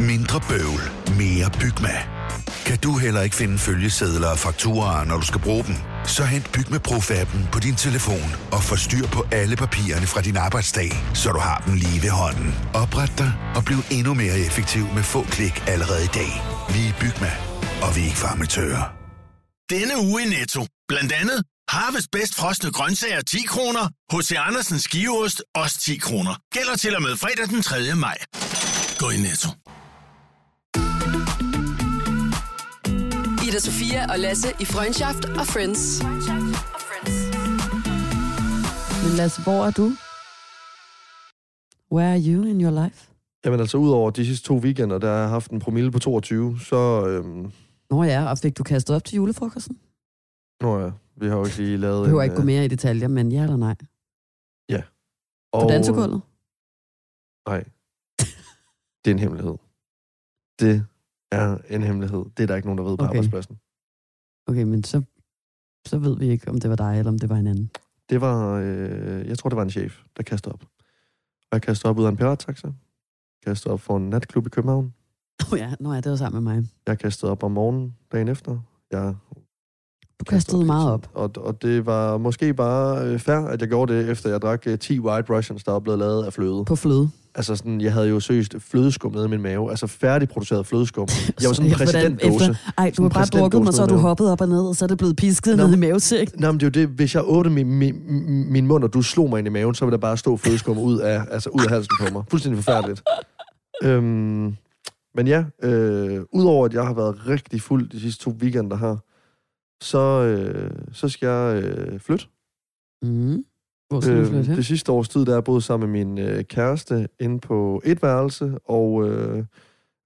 Mindre bøvl, mere Bygma. Kan du heller ikke finde følgesedler og fakturer, når du skal bruge dem? Så hent Bygma Pro-appen på din telefon og få styr på alle papirerne fra din arbejdsdag, så du har dem lige ved hånden. Opret dig og bliv endnu mere effektiv med få klik allerede i dag. Vi er Bygma, og vi er ikke farmatører. Denne uge i Netto. Blandt andet Harvest bedst frosne grøntsager 10 kroner. H.C. Andersens skiveost også 10 kroner. Gælder til og med fredag den 3. maj. Gå i Netto. Ida Sofia og Lasse i Freundschaft og Friends. Men Lasse, hvor er du? Where are you in your life? Jamen altså, udover de sidste to weekender, der har jeg haft en promille på 22, så... Øhm, Nå ja, og fik du kastet op til julefrokosten? nå ja, vi har jo ikke lige lavet Du behøver en... ikke gå mere i detaljer, men ja eller nej? og, På dansegulvet? Nej. Det er en hemmelighed. Det er en hemmelighed. Det er der ikke nogen, der ved på Okay. arbejdspladsen. Okay, men så, så ved vi ikke, om det var dig, eller om det var en anden. Det var, øh, jeg tror, det var en chef, der kastede op. Og jeg kastede op ud af en pirattaxa. Kastede op for en natklub i København. Oh ja, nå ja, det var sammen med mig. Jeg kastede op om morgenen dagen efter. Jeg Du kastede meget op. Og, og det var måske bare øh, fair, at jeg gjorde det, efter jeg drak øh, 10 White Russians, der var blevet lavet af fløde. På fløde. Altså sådan, jeg havde jo seriøst flødeskum nede i min mave. Altså færdigproduceret flødeskum. Jeg var sådan en præsidentdose. efter- Ej, du har bare drukket mig, så du hoppet op og ned, og så er det blevet pisket Nå, ned i men- mavesæk. Nå, men det er jo det. Hvis jeg åbnede min, min, min mund, og du slog mig ind i maven, så ville der bare stå flødeskum ud af, altså ud af halsen på mig. Fuldstændig forfærdeligt. øhm, men ja, øh, udover at jeg har været rigtig fuld de sidste to weekender her, så, øh, så skal jeg øh, flytte. Mm. Hvor skal hen? det sidste års tid, der jeg boet sammen med min øh, kæreste inde på et værelse, og øh,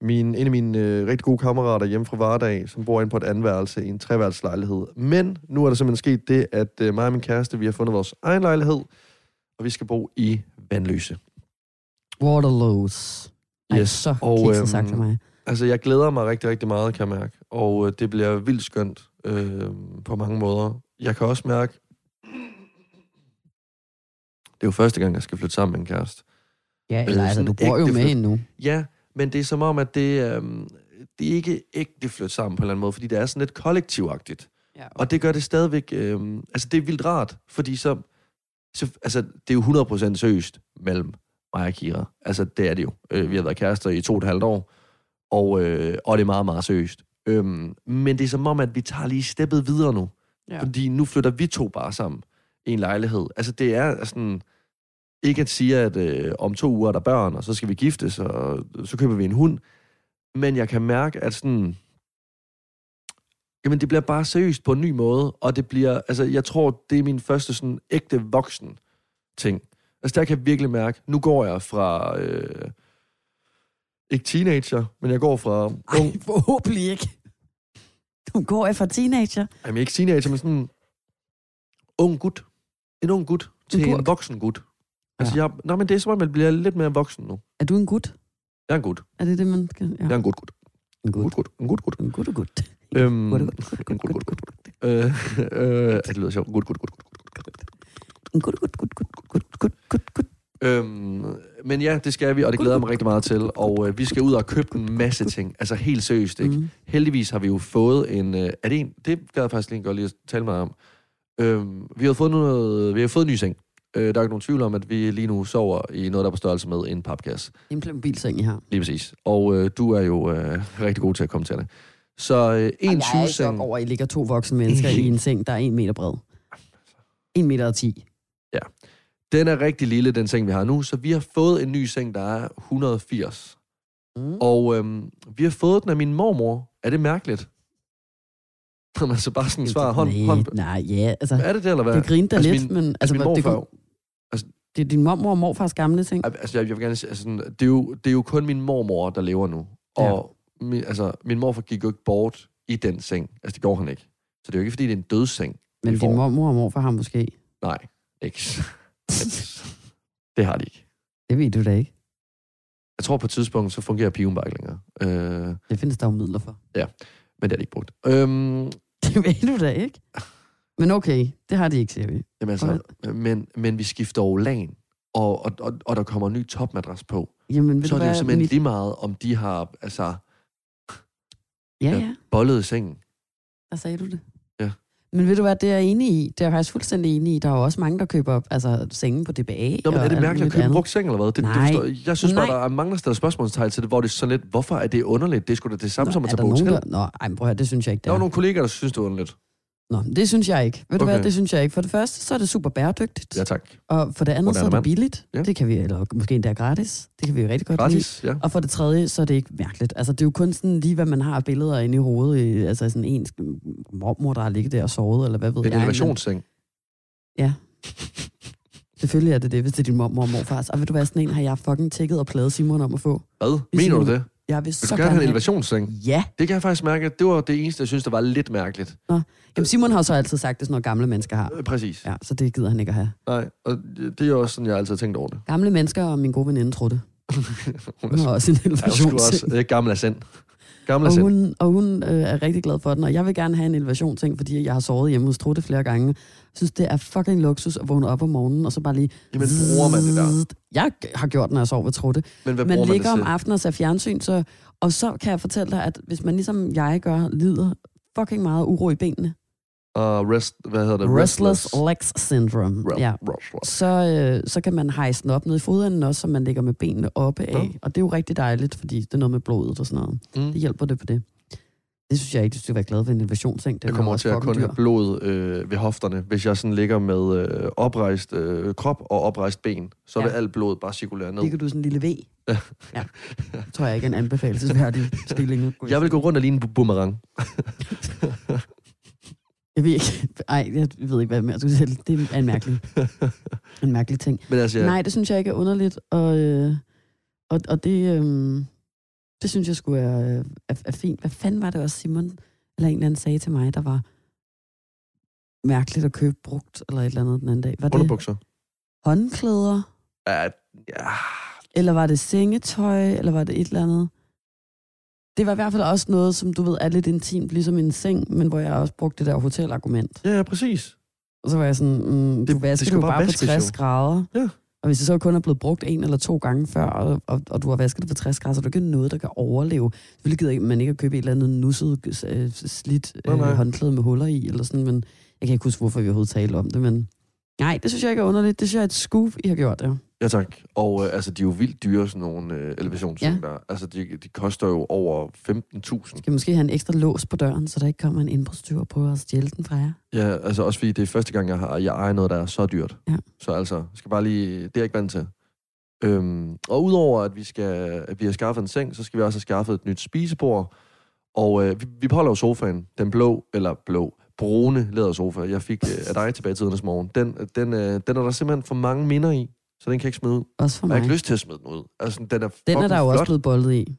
min, en af mine øh, rigtig gode kammerater hjemme fra Vardag, som bor inde på et andet værelse i en treværelseslejlighed. Men nu er der simpelthen sket det, at øh, mig og min kæreste, vi har fundet vores egen lejlighed, og vi skal bo i Vandløse. Waterloos. Ej, Yes, så og, øhm, sagt for mig. Altså, jeg glæder mig rigtig, rigtig meget, kan jeg mærke. Og øh, det bliver vildt skønt øh, på mange måder. Jeg kan også mærke... Det er jo første gang, jeg skal flytte sammen med en kæreste. Ja, øh, eller altså, sådan du bor jo med flyt- endnu. Ja, men det er som om, at det, øhm, det er ikke ægte flytte sammen på en eller anden måde, fordi det er sådan lidt kollektivagtigt. Ja. Og det gør det stadigvæk... Øhm, altså, det er vildt rart, fordi så... så altså, det er jo 100% seriøst mellem mig og Kira. Altså, det er det jo. Øh, vi har været kærester i to og et halvt år, og, øh, og det er meget, meget seriøst. Øhm, men det er som om, at vi tager lige steppet videre nu. Ja. Fordi nu flytter vi to bare sammen en lejlighed. Altså, det er sådan... Ikke at sige, at øh, om to uger er der børn, og så skal vi giftes, og så køber vi en hund. Men jeg kan mærke, at sådan... Jamen, det bliver bare seriøst på en ny måde, og det bliver... Altså, jeg tror, det er min første sådan ægte voksen ting. Altså, der kan jeg virkelig mærke, nu går jeg fra... Øh, ikke teenager, men jeg går fra ung... Ej, forhåbentlig ikke. Du går efter teenager. Jamen, ikke teenager, men sådan ung gut. En ung gut til en, gut. voksen gut. Altså, Ja. jeg, nå, men det er som om, jeg bliver lidt mere voksen nu. Er du en gut? Jeg er en gut. Er det det, man skal... Ja. Jeg er en gut gut. En En gut gut. En gut gut. En gut gut. Øhm, en gut, gut, gut det lyder sjovt. Gut gut gut gut gut gut. En gut, gut, gut, gut, gut, gut, gut, gut. Øhm, men ja, det skal vi, og det glæder jeg mig rigtig meget til. Og øh, vi skal ud og købe en masse ting. Altså helt seriøst, ikke? Mm. Heldigvis har vi jo fået en... Øh, er det en? Det gad jeg faktisk lige godt lige at tale med om. Øhm, vi har fået noget... Vi har fået en ny seng. Øh, der er ikke nogen tvivl om, at vi lige nu sover i noget, der er på størrelse med en papkasse. En Playmobil-seng, I har. Lige præcis. Og øh, du er jo øh, rigtig god til at komme til det. Så øh, en Ej, jeg er ikke 20-seng... over, at I ligger to voksne mennesker i en seng, der er en meter bred. En meter og ti. Den er rigtig lille, den seng, vi har nu. Så vi har fået en ny seng, der er 180. Mm. Og øhm, vi har fået den af min mormor. Er det mærkeligt? Når man så bare sådan svarer hånd, nej, hånd... nej, ja, altså, Er det det, eller hvad? det grinte da Altså, lidt, min- men... Altså, min hvad- det, morfar- kunne- det er din mormor og morfars gamle ting. Altså, jeg, jeg vil gerne sige, altså, det, er jo, det er jo kun min mormor, der lever nu. Og min, altså, min morfar gik jo ikke bort i den seng. Altså, det går han ikke. Så det er jo ikke, fordi det er en dødsseng. Men får. din mormor og morfar har måske... Nej, ikke. det har de ikke. Det ved du da ikke. Jeg tror på et tidspunkt, så fungerer piven bare ikke længere. Øh, Det findes der jo midler for. men det er de ikke brugt. Øhm, Det ved du da ikke. Men okay, det har de ikke, siger vi. Jamen altså, men, men vi skifter over lagen, og, og, og, og der kommer en ny topmadras på. Jamen, Så er det jo simpelthen mit... lige meget, om de har altså, Ja, ja, bollet i sengen. der sagde du det. Men ved du hvad, det er jeg enig i. Det er jeg faktisk fuldstændig enig i. Der er jo også mange, der køber altså, senge på DBA. Nå, men er det mærkeligt at købe brugt seng, eller hvad? Det, det Nej. forstår, jeg synes bare, Nej. der er mange, der stiller spørgsmålstegn til det, hvor det er sådan lidt, hvorfor er det underligt? Det er sgu da det samme Nå, som at er tage der på hotel. der... Nå, ej, men prøv at høre, det synes jeg ikke, det Der var er. nogle kollegaer, der synes, det var underligt. Nå, det synes jeg ikke. Ved du Okay. hvad, det synes jeg ikke. For det første, så er det super bæredygtigt. Ja, tak. Og for det andet, Moderne så er det mand. billigt. Ja. Det kan vi, eller måske endda gratis. Det kan vi jo rigtig godt lide. Gratis, ja. Og for det tredje, så er det ikke mærkeligt. Altså, det er jo kun sådan lige, hvad man har af billeder inde i hovedet. Altså sådan en mormor, der har ligget der og sovet, eller hvad ved En jeg. elevationsseng. Men, ja. Selvfølgelig er det det, hvis det er din mormor og morfars. Og ved du hvad, sådan en har jeg fucking tækket og pladet Simon om at få. Hvad? Mener du det? Jeg vil Vil så du gerne have en elevationsseng? Ja. Det kan jeg faktisk mærke, at det var det eneste, jeg synes, der var lidt mærkeligt. Jamen, Simon har jo så altid sagt, det er sådan noget, gamle mennesker har. Øh, Præcis. Ja, så det gider han ikke at have. Nej, og det er jo også sådan, jeg altid har tænkt over det. Gamle mennesker og min gode veninde tror det. Hun Hun har også en er jo sgu elevation. også gammel af sind. Gamle Og hun, og hun øh, er rigtig glad for den, og jeg vil gerne have en elevationsting, fordi jeg har sovet hjemme hos Trutte flere gange. Jeg synes, det er fucking luksus at vågne op om morgenen, og så bare lige... Jamen, bruger man det der? Jeg har gjort, når jeg sover ved Trutte. Men hvad Man ligger det om til? aftenen og ser fjernsyn, så, og så kan jeg fortælle dig, at hvis man ligesom jeg gør, lider fucking meget uro i benene. Og rest, hvad hedder det? Restless Legs Syndrome. Re- Ja. Restless. Så, øh, så kan man hejse den op ned i fodenden også, så man ligger med benene oppe af. Nå. Og det er jo rigtig dejligt, fordi det er noget med blodet og sådan noget. Mm. Det hjælper det på det. Det synes jeg ikke, du skal være glad for en innovationsting. Den Jeg er kommer til at kun dyr. have blod øh, ved hofterne, hvis jeg sådan ligger med øh, oprejst øh, krop og oprejst ben. Så Ja. vil alt blod bare cirkulere ned. Ligger du sådan en lille V? Ja. ja. Det tror jeg ikke er en anbefalesværdig stilling. Jeg vil gå rundt og ligne en boomerang. Jeg ved ikke. Ej, jeg ved ikke, hvad mere du sige. Det er en mærkelig, en mærkelig ting. Men altså, Ja. Nej, det synes jeg ikke er underligt. Og, øh, og, og det, øh, det synes jeg skulle er, er, er fint. Hvad fanden var det også, Simon, eller en eller anden sagde til mig, der var mærkeligt at købe brugt, eller et eller andet den anden dag. Var det underbukser. håndklæder? Ja, ja, Eller var det sengetøj, eller var det et eller andet? Det var i hvert fald også noget, som du ved er lidt intimt, ligesom en seng, men hvor jeg også brugte det der hotelargument. ja, ja, præcis. Og så var jeg sådan, mm, Det- du vasker det, jo bare bare på vaskes 60 jo. grader. Ja. Og hvis det så kun er blevet brugt en eller to gange før, og, og, og du har vasket det på 60 grader, så er det ikke noget, der kan overleve. Selvfølgelig gider man ikke at købe et eller andet nusset, øh, slidt Nej, øh, nej. håndklæde med huller i, eller sådan, men jeg kan ikke huske, hvorfor vi overhovedet talte om det, men nej, det synes jeg ikke er underligt. Det synes jeg er et scoop, I har gjort, ja. Ja, tak. Og øh, altså, de er jo vildt dyre, sådan nogle øh, elevationsting der. Altså, de, de koster jo over 15.000. Skal måske have en ekstra lås på døren, så der ikke kommer en indbrudstyv og prøver at stjæle den fra jer? Ja, altså også fordi det er første gang, jeg har jeg ejer noget, der er så dyrt. Ja. Så altså, jeg skal bare lige, det er jeg ikke vant til. Øhm, og udover at vi, skal, at vi har skaffet en seng, så skal vi også have skaffet et nyt spisebord. Og øh, vi, vi beholder jo sofaen, den blå, eller blå, brune lædersofa, jeg fik øh, af dig tilbage i tidernes morgen. Den, den, øh, den er der simpelthen for mange minder i, så den kan jeg ikke smide ud. Også for Og jeg har mig. ikke lyst til at smide den ud. Altså, den er Den er der jo også flot. blevet bollet i.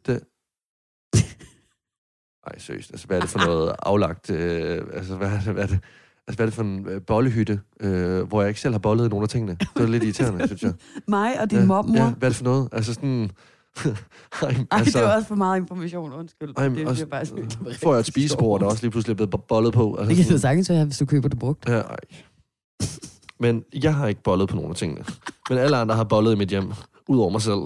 Ej, seriøst. Altså, hvad er det for noget aflagt... Øh, altså, hvad, er det- hvad er det? Altså, hvad er det for en øh, bollehytte, øh, hvor jeg ikke selv har bollet i nogle af tingene? Det er lidt irriterende, synes jeg. Mig og din ja, mormor. Ja, hvad er det for noget? Altså sådan... Ej, altså, det er også for meget information, undskyld. ej, det også, bare virkelig får jeg et spisebord, der også lige pludselig er blevet bollet på. Altså, Det kan det sådan- sagtens være, hvis du køber det brugt. Ja, ej. Men jeg har ikke bollet på nogen af tingene. Men alle andre har bollet i mit hjem, udover mig selv.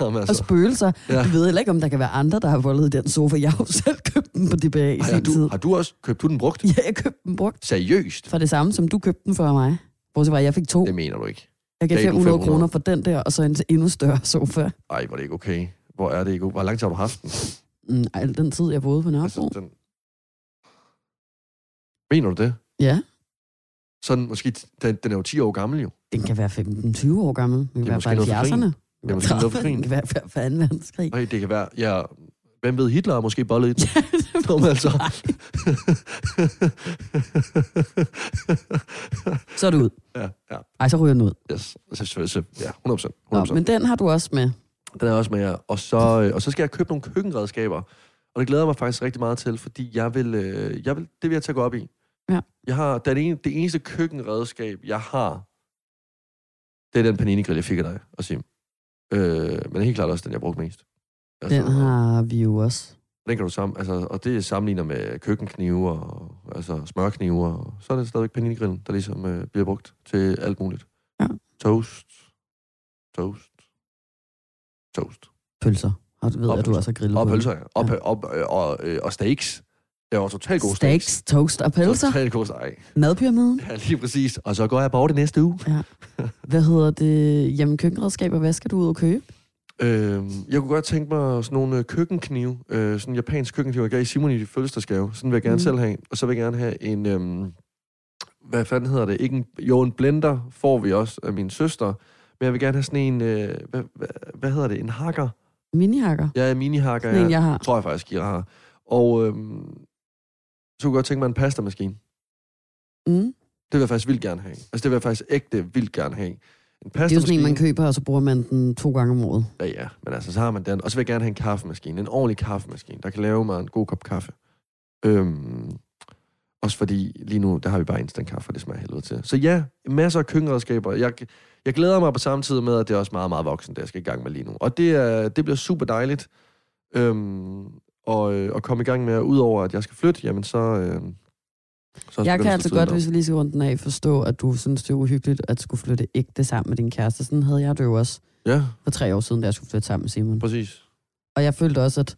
Jamen, Og altså, spøgelser. Ja. Du ved heller ikke, om der kan være andre, der har voldet i den sofa. Jeg har jo selv købt den på DBA i har, sin tid. du, har du også købt du den brugt? Ja, jeg købte den brugt Seriøst? for det samme, som du købte den for mig. Bortset fra, at jeg fik to. Det mener du ikke. Jeg gav gav du 500 500. kroner for den der, og så en endnu større sofa. Ej, hvor er det ikke okay. Hvor er det ikke Hvor lang tid har du haft den? Mm, al den tid, jeg boede på Altså, Nørrebro. den... Mener du det? Ja, Sådan, måske, den, den er jo 10 år gammel jo. den kan være 15-20 år gammel. Den kan Det er være fra noget for 70'erne. krigen. Det kan være fra- fra 2. verdenskrig. Ej, det kan være, ja, hvem ved, Hitler har måske bollet i den. Nå, men altså. Så er det ud. ja, ja, Ej, så ryger den ud. yes. Så, så, ja, 100%. 100%. Nå, men den har du også med. Den er også med jer. Og så, øh, og så skal jeg købe nogle køkkenredskaber. Og det glæder jeg mig faktisk rigtig meget til, fordi jeg vil, øh, jeg vil, det vil jeg tage op i. Ja. Jeg har, den ene, det eneste køkkenredskab, jeg har, det er den panini-grill, jeg fik af dig, og Sim. Øh, men helt klart også den, jeg brugte mest. Altså, Den har vi jo også. Den kan du sammen, altså, og det sammenligner med køkkenknive og altså smørknive, og så er det stadigvæk panini-grillen, der ligesom øh, bliver brugt til alt muligt. Ja. Toast. Toast. Toast. Pølser. Og du ved, Og at du også har grillet Og pølser, ja. Og, Ja. ja. og, og, og, øh, og steaks. Det var totalt gode Steaks, steaks. toast og pølser. Totalt gode ej. Madpyramiden. Ja, lige præcis. Og så går jeg bare det næste uge. Hvad hedder det? Jamen, køkkenredskaber, hvad skal du ud og købe? Øh, jeg kunne godt tænke mig sådan nogle øh, køkkenknive. Øh, sådan en japansk køkkenkniv, jeg gav i Simon i fødselsdagsgave. Sådan vil jeg gerne Mm. selv have. Og så vil jeg gerne have en... Øh, hvad fanden hedder det? Ikke en, jo, en blender får vi også af min søster. Men jeg vil gerne have sådan en... Øh, hvad, hvad, hvad hedder det? En hakker. Minihakker. Ja, en mini-hakker. Sådan en, Ja. jeg har. tror jeg faktisk, jeg har. Og øhm, så kunne jeg godt tænke mig en pastamaskine. Mm. Det vil jeg faktisk vildt gerne have. Altså, det vil jeg faktisk ægte vildt gerne have. En Det er jo sådan en, man køber, og så bruger man den to gange om året. Ja, ja. Men altså, så har man den. Og så vil jeg gerne have en kaffemaskine. En ordentlig kaffemaskine, der kan lave mig en god kop kaffe. Øhm, også fordi lige nu, der har vi bare instant kaffe, og det smager helvede til. Så ja, masser af køkkenredskaber. Jeg, jeg glæder mig på samme tid med, at det er også meget, meget voksen, det jeg skal i gang med lige nu. Og det, er, det bliver super dejligt. Øhm, og, øh, og komme i gang med, udover at jeg skal flytte, jamen så... Øh, så Jeg kan altså godt, tidligt hvis vi lige skal rundt den af, forstå, at du synes, det er uhyggeligt at skulle flytte ægte sammen med din kæreste. Sådan havde jeg det jo også op. Ja, for tre år siden, da jeg skulle flytte sammen med Simon. præcis. Og jeg følte også, at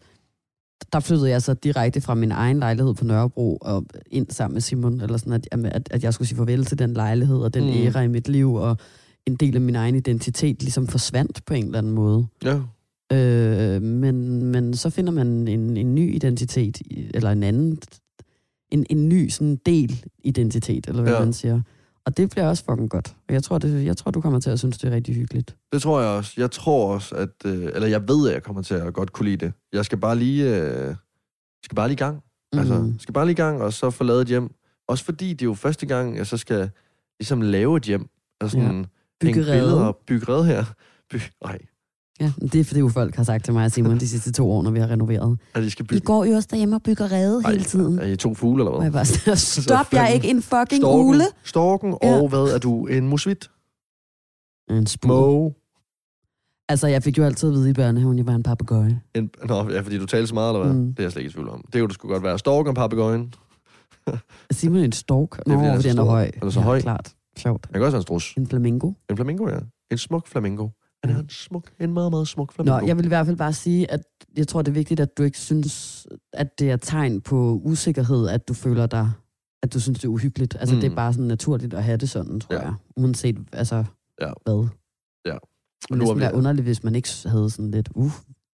der flyttede jeg så direkte fra min egen lejlighed på Nørrebro og ind sammen med Simon, eller sådan, at, at, at jeg skulle sige farvel til den lejlighed og den Mm. æra i mit liv, og en del af min egen identitet ligesom forsvandt på en eller anden måde. Ja, Øh, men, men så finder man en, en ny identitet, eller en anden, en, en ny sådan del identitet, eller hvad Ja. man siger. Og det bliver også fucking godt. Og jeg tror, det, jeg tror, du kommer til at synes, det er rigtig hyggeligt. det tror jeg også. Jeg tror også, at... Øh, eller jeg ved, at jeg kommer til at godt kunne lide det. Jeg skal bare lige... Øh, skal bare lige i gang. Mm. Altså, skal bare lige i gang, og så få lavet et hjem. Også fordi det er jo første gang, jeg så skal ligesom lave et hjem. Altså sådan, ja. Bygge billeder bygge rede her. By, nej, Ja, det er fordi, jo folk har sagt til mig og Simon de sidste to år, når vi har renoveret. at de skal I bygge... går jo også derhjemme og bygger rede Ej, hele tiden. Er I to fugle, eller Og hvad? jeg bare stop, jeg er ikke en fucking Storken, ule. storken Ja. og hvad er du? En musvit? En. Mo. Altså, jeg fik jo altid at vide i børnehaven, jeg var en papegøje. En, nå, ja, fordi du taler så meget, eller hvad? Mm. Det er jeg slet ikke i tvivl om. Det kunne du sgu godt være. Storken og papegøjen. Simon en stork. Det Nå, han er fordi han er høj. Han er så ja, høj. klart. Sjovt. Han kan også være en strus. En flamingo. En flamingo, ja. En smuk flamingo. Han er en smuk, en meget, meget smuk flamingo. Nå, jeg vil i hvert fald bare sige, at jeg tror, det er vigtigt, at du ikke synes, at det er tegn på usikkerhed, at du føler dig, at du synes, det er uhyggeligt. Altså, Mm. mm. det er bare sådan naturligt at have det sådan, tror Ja. jeg. Uanset, altså, Ja. hvad. Ja. Det Og nu ville vi- være underligt, hvis man ikke havde sådan lidt, uh,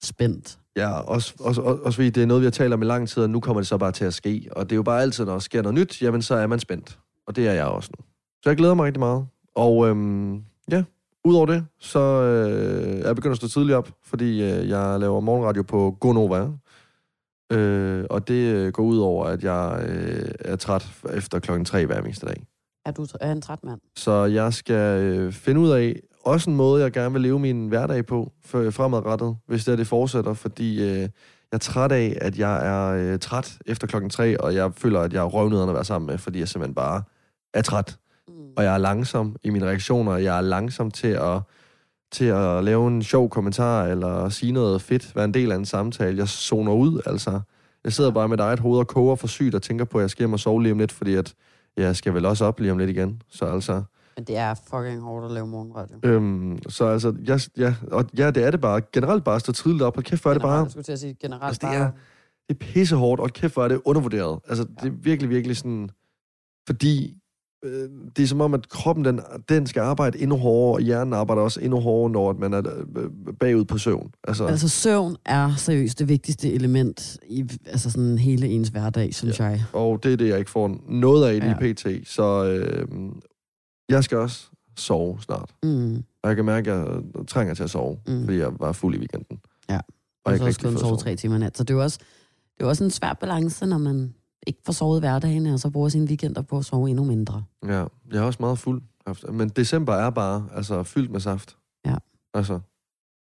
spændt. Ja, også, også, også, også fordi det er noget, vi har talt om i lang tid, og nu kommer det så bare til at ske. Og det er jo bare altid, når der sker noget nyt, jamen så er man spændt. Og det er jeg også nu. Så jeg glæder mig rigtig meget. Og øhm, ja, udover det, så øh, er jeg begyndt at stå tidligt op, fordi øh, jeg laver morgenradio på Gonova. Øh, og det øh, går ud over, at jeg øh, er træt efter klokken 3 hver eneste dag. Er du er en træt mand? Så jeg skal øh, finde ud af også en måde, jeg gerne vil leve min hverdag på for, fremadrettet, hvis det er det fortsætter, fordi øh, jeg er træt af, at jeg er øh, træt efter klokken tre, og jeg føler, at jeg er røvnederen at være sammen med, fordi jeg simpelthen bare er træt. Og jeg er langsom i mine reaktioner, jeg er langsom til at, til at lave en sjov kommentar, eller sige noget fedt, være en del af en samtale. Jeg zoner ud, altså. Jeg sidder bare med eget hoved og koger for sygt, og tænker på, at jeg skal hjem og sove lige om lidt, fordi at jeg skal vel også op lige om lidt igen. Så altså, Men det er fucking hårdt at lave morgenradio. Øhm, så altså, jeg, ja, og ja, det er det bare. Generelt bare at stå tidligt op. Og kæft, hvor er det bare... Jeg skulle til at sige generelt Altså, det bare... er- Det er pissehårdt, og kæft, hvor er det undervurderet. Altså, det er virkelig, virkelig sådan... Fordi det er som om, at kroppen, den, den skal arbejde endnu hårdere, og hjernen arbejder også endnu hårdere, når man er øh, bagud på søvn. Altså, Altså søvn er seriøst det vigtigste element i altså sådan hele ens hverdag, synes ja. jeg. og det er det, jeg ikke får noget af lige Ja. pt. Så øh, jeg skal også sove snart. Mm. Og jeg kan mærke, at jeg trænger til at sove, mm. Fordi jeg var fuld i weekenden. Ja. Og Og jeg så også kun sove tre timer i nat. Så det er jo også, det er også en svær balance, når man ikke får sovet hverdagen, og så bruger sine weekender på at sove endnu mindre. Ja, jeg er også meget fuld. Men december er bare altså, fyldt med saft. Ja. Altså.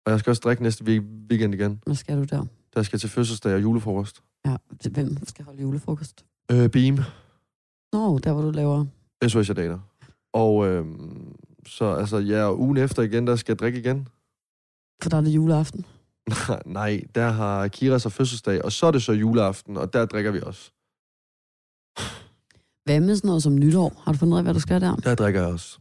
Og jeg skal også drikke næste week- weekend igen. Hvad skal du der? Der skal til fødselsdag og julefrokost. Ja, hvem skal holde julefrokost? Øh, Beam. Nå, der hvor du laver... SOS Data. Og øh, så altså, ja, og ugen efter igen, der skal jeg drikke igen. For der er det juleaften. Nej, Nej, der har Kira så fødselsdag, og så er det så juleaften, og der drikker vi også. Hvad med sådan noget som nytår? Har du fundet ud af, hvad du skal der? Der drikker jeg også.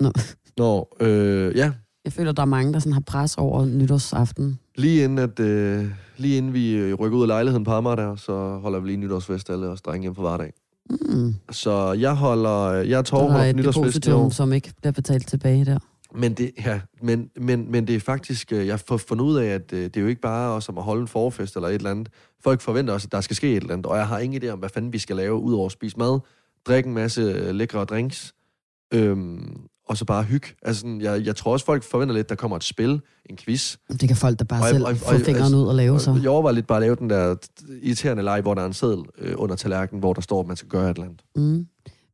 Nå. Nå, øh, ja. Jeg føler, der er mange, der sådan har pres over nytårsaften. Lige inden, at, øh, lige inden vi øh, rykker ud af lejligheden på Amager der, så holder vi lige nytårsfest alle os drenge hjem på hverdag. Mm. Så jeg holder, jeg er et nytårsfest i år. som ikke bliver betalt tilbage der. Men det, ja, men, men, men det er faktisk, øh, jeg får fundet ud af, at øh, det er jo ikke bare os om at holde en forfest eller et eller andet. Folk forventer også, at der skal ske et eller andet, og jeg har ingen idé om, hvad fanden vi skal lave, udover at spise mad, drikke en masse øh, lækre drinks, øhm, og så bare hygge. Altså, sådan, jeg, jeg tror også, folk forventer lidt, at der kommer et spil, en quiz. Det kan folk da bare Og- selv og- og- få fingeren altså- ud og lave så. Jeg overvejer lidt bare at lave den der irriterende leg, hvor der er en seddel øh, under tallerkenen, hvor der står, at man skal gøre et eller andet. Mm.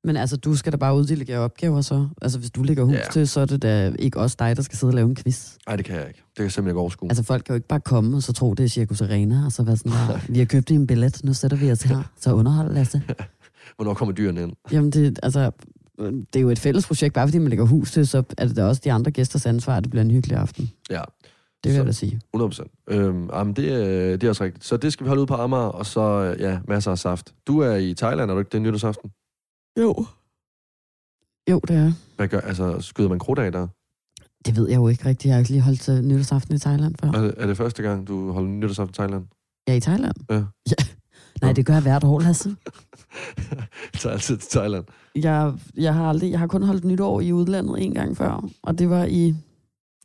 Men altså, du skal da bare uddelegere opgaver så. Altså, hvis du ligger hus Ja. til, så er det da ikke også dig, der skal sidde og lave en quiz. Nej, det kan jeg ikke. Det kan jeg simpelthen ikke overskue. Altså, folk kan jo ikke bare komme og så tro, det er Circus Arena, og så være sådan der, vi har købt en billet, nu sætter vi os her, så underhold, Lasse. Hvornår kommer dyrene ind? Jamen, det, altså, det er jo et fælles projekt, bare fordi man lægger hus til, så er det da også de andre gæsters ansvar, at det bliver en hyggelig aften. Ja. Det vil Så- jeg da sige. 100%. Øhm, jamen, det, er- det er også rigtigt. Så det skal vi holde ud på Amager, og så øh, ja, masser af saft. Du er i Thailand, er du ikke det nytårsaften? Jo. Jo, det er. Hvad gør, altså, skyder man krudt af der? Det ved jeg jo ikke rigtigt. Jeg har ikke lige holdt til nytårsaften i Thailand før. Er det, er det første gang, du holder nytårsaften i Thailand? Er i Thailand? Ja. ja. Nej, det gør jeg hvert år, Lasse. Jeg tager altid til Thailand. Jeg, jeg, har aldrig, jeg har kun holdt nytår i udlandet en gang før, og det var i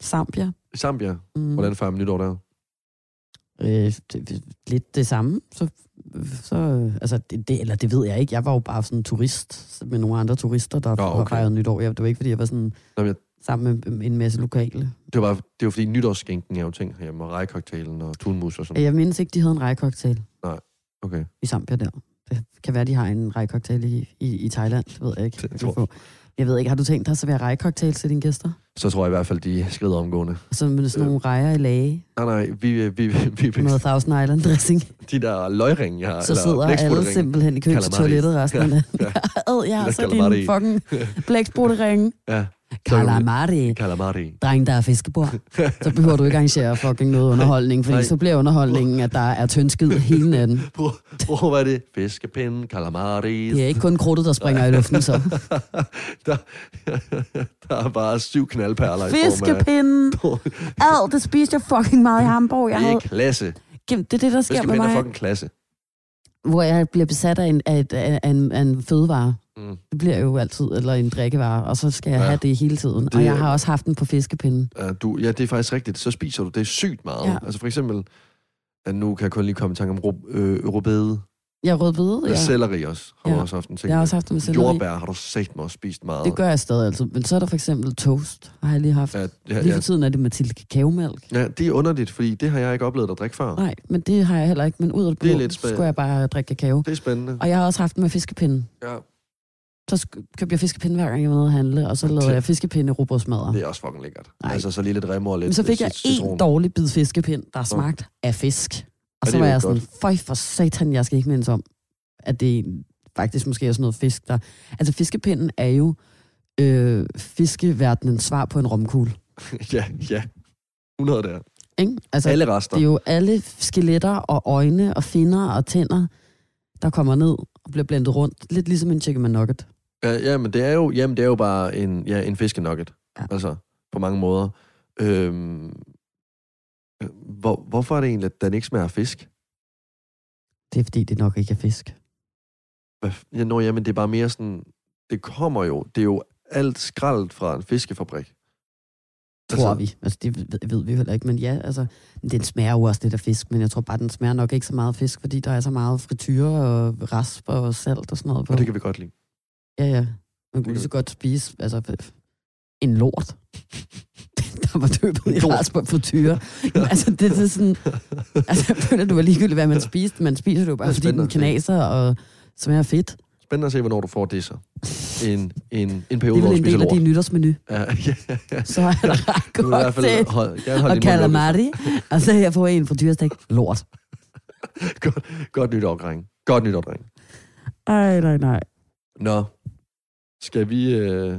Zambia. I Zambia. Mm. Hvordan fejrer man nytår der? Øh, det, lidt det samme. Så, så, altså, det, det, eller det ved jeg ikke. Jeg var jo bare sådan en turist med nogle andre turister, der Nå, okay. okay. fejrede nytår. Jeg, det var ikke, fordi jeg var sådan Nå, men jeg, sammen med en masse lokale. det var, det var fordi nytårsskænken er jo ting herhjemme, og rejekokktailen og tunmus og sådan Jeg mindes ikke, de havde en rejcocktail Okay. i Zambia der. Det kan være, de har en rejcocktail i, i, i Thailand. Ved jeg ikke. Det tror-. Jeg ved ikke, har du tænkt dig at servere rejcocktail til dine gæster? Så tror jeg i hvert fald, de skrider omgående. Så med sådan nogle rejer i lage Nej, nej, vi, vi, vi, vi, med Thousand Island dressing. de der løgringe, jeg har. Så sidder alle blæksprutteringe. simpelthen i kø til toilettet resten af dagen. Ja. Ja, Eller så din fucking blæksprutering. Ja, Calamari. calamari. Dreng, der er fiskebord. Så behøver du ikke arrangere fucking noget underholdning, fordi Nej. så bliver underholdningen, at der er tyndskid hele natten. Prøv, prøv hvad er det? Fiskepinde, calamari. Det er ikke kun krudtet, der springer i luften, så. der, der er bare syv knaldperler i form af... Ad, det spiste jeg fucking meget i Hamburg. Jeg Det havde... er klasse. Det er det, der sker med Fiskepinde er mig, fucking klasse. hvor jeg bliver besat af en, af, af, af en, af en fødevare. Mm. Det bliver jo altid, eller en drikkevare, og så skal jeg Ja. have det hele tiden. Det- Og jeg har også haft den på fiskepinden. Uh, du, ja, det er faktisk rigtigt. Så spiser du det sygt meget. Ja. Altså for eksempel, at nu kan jeg kun lige komme i tanke om ro- øh, rødbede. Jeg er rødbede, Ja. ja. Selleri også, har Ja. du også haft en ting. Jeg har også haft med selleri. Jordbær har du sagt mig også spist meget. Det gør jeg stadig altid. Men så er der for eksempel toast, har jeg lige haft. Ja, Ja, ja, lige ja, for tiden er det med til kakaomælk. ja, det er underligt, fordi det har jeg ikke oplevet at drikke før. Nej, men det har jeg heller ikke. Men ud af det Det er blå, lidt spændende. skulle jeg bare drikke kakao. Det er spændende. Og jeg har også haft den med fiskepinden. Ja, Så købte jeg fiskepinde hver gang jeg var nede at handle, og så lavede jeg fiskepinde rugbrødsmadder. det er også fucking lækkert. Nej. Altså så lige lidt remmer og lidt Men så fik jeg en dårlig bid fiskepind, der smagte af fisk. Og så var jeg sådan, føj for satan, jeg skal ikke mindes om, at det faktisk måske er sådan noget fisk, der... Altså fiskepinden er jo øh, fiskeverdenens svar på en romkugle. ja, ja. 100 der. Ikke? Altså, Alle rester. det er jo alle skeletter og øjne og finner og tænder, der kommer ned og bliver blendet rundt. Lidt ligesom en chicken nugget. Ja, ja, men det er jo, jamen, det er jo bare en, ja, en fiskenugget. Ja. Altså, på mange måder. Øhm, hvor, hvorfor er det egentlig, at den ikke smager fisk? Det er fordi, det nok ikke er fisk. Hvad, ja, nå, jamen, det er bare mere sådan... Det kommer jo... Det er jo alt skraldt fra en fiskefabrik. Tror vi. Altså, det ved, ved vi jo heller ikke. Men ja, altså, den smager jo også lidt af fisk, men jeg tror bare, den smager nok ikke så meget af fisk, fordi der er så meget frityre og rasp og salt og sådan noget på. Og det kan vi godt lide. Ja, ja. Man kunne lige så godt spise altså, en lort, der var døbet i Lort. og frityre. Jamen, altså, det, det er sådan... Altså, jeg føler, det var ligegyldigt, hvad man spiste. Man spiser det jo bare, Det er fordi den knaser og smager fedt. Spændende at se, hvornår du får det så. En, en, en Det periode, er hvor du en spiser del af lort. din nytårsmenu. Ja, ja. Så er der ret Du vil i hvert godt fald hold, gerne holde Og calamari. Og så jeg får en frityrestik. Lort. Godt, godt nytår, dreng. Godt nytår, dreng. Ej, nej, nej. Nå, skal vi øh,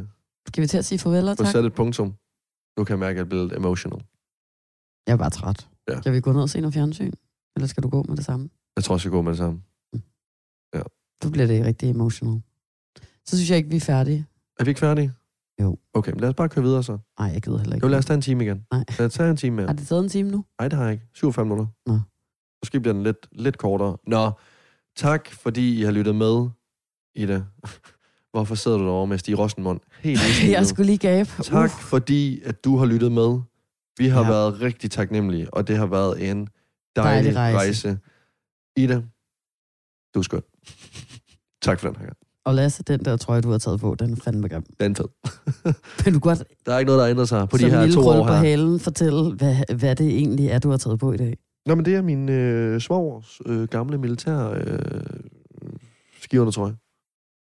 Skal vi til at sige farvel og få tak? sat et punktum? Nu kan jeg mærke, at jeg bliver lidt emotional. Jeg er bare træt. Ja. Skal vi gå ned og se noget fjernsyn? Eller skal du gå med det samme? Jeg tror, jeg skal gå med det samme. Så bliver det rigtig emotional. Så synes jeg ikke, vi er færdige. Er vi ikke færdige? Jo. Okay, men lad os bare køre videre så. Nej, jeg gider heller ikke. Jo, lad os tage en time igen. Nej. Lad os tage en time mere. Har det taget en time nu? Nej, det har jeg ikke. 47 minutter. Nå. Måske bliver den lidt, lidt kortere. Nå, tak fordi I har lyttet med, Ida. Hvorfor sidder du derovre med Stig Rosenmund? Helt. Jeg skulle lige gabe. Tak fordi, at du har lyttet med. Vi har Ja. været rigtig taknemmelige, og det har været en dejlig, Dejlig rejse. rejse. Ida, du er skøn. tak for den her gang. Og Lasse, den der trøje, du har taget på, den er fandme grim. Den er fed. Vil du godt Der er ikke noget, der ændrer sig på de her to år på her. halen fortælle, hvad, hvad det egentlig er, du har taget på i dag? Nå, men det er min øh, svogers øh, gamle militær øh, skiundertrøje,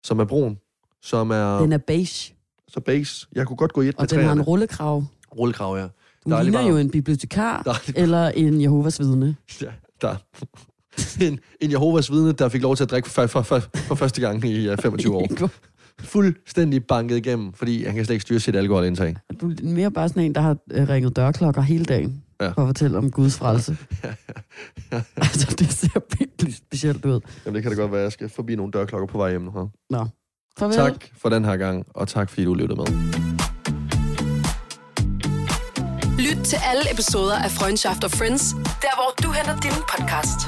som er brun, som er, Den er beige, så base. Jeg kunne godt gå i et med og den har en træerne. rullekrav. Rullekrav, ja. Du Dejlig ligner varm. jo en bibliotekar eller en Jehovas vidne. Ja, der. en, en Jehovas vidne, der fik lov til at drikke for, for, for, for første gang i uh, 25 år. Fuldstændig banket igennem, fordi han kan slet ikke styre sit alkoholindtag. Du er mere bare sådan en, der har øh, ringet dørklokker hele dagen. Ja. for at fortælle om Guds frelse. altså, det ser virkelig specielt ud. Jamen, det kan det godt være, jeg skal forbi nogle dørklokker på vej hjem nu her. Nå, farvel. Tak for den her gang, og tak fordi du lyttede med. Lyt til alle episoder af Freundschaft og Friends, der hvor du henter din podcast.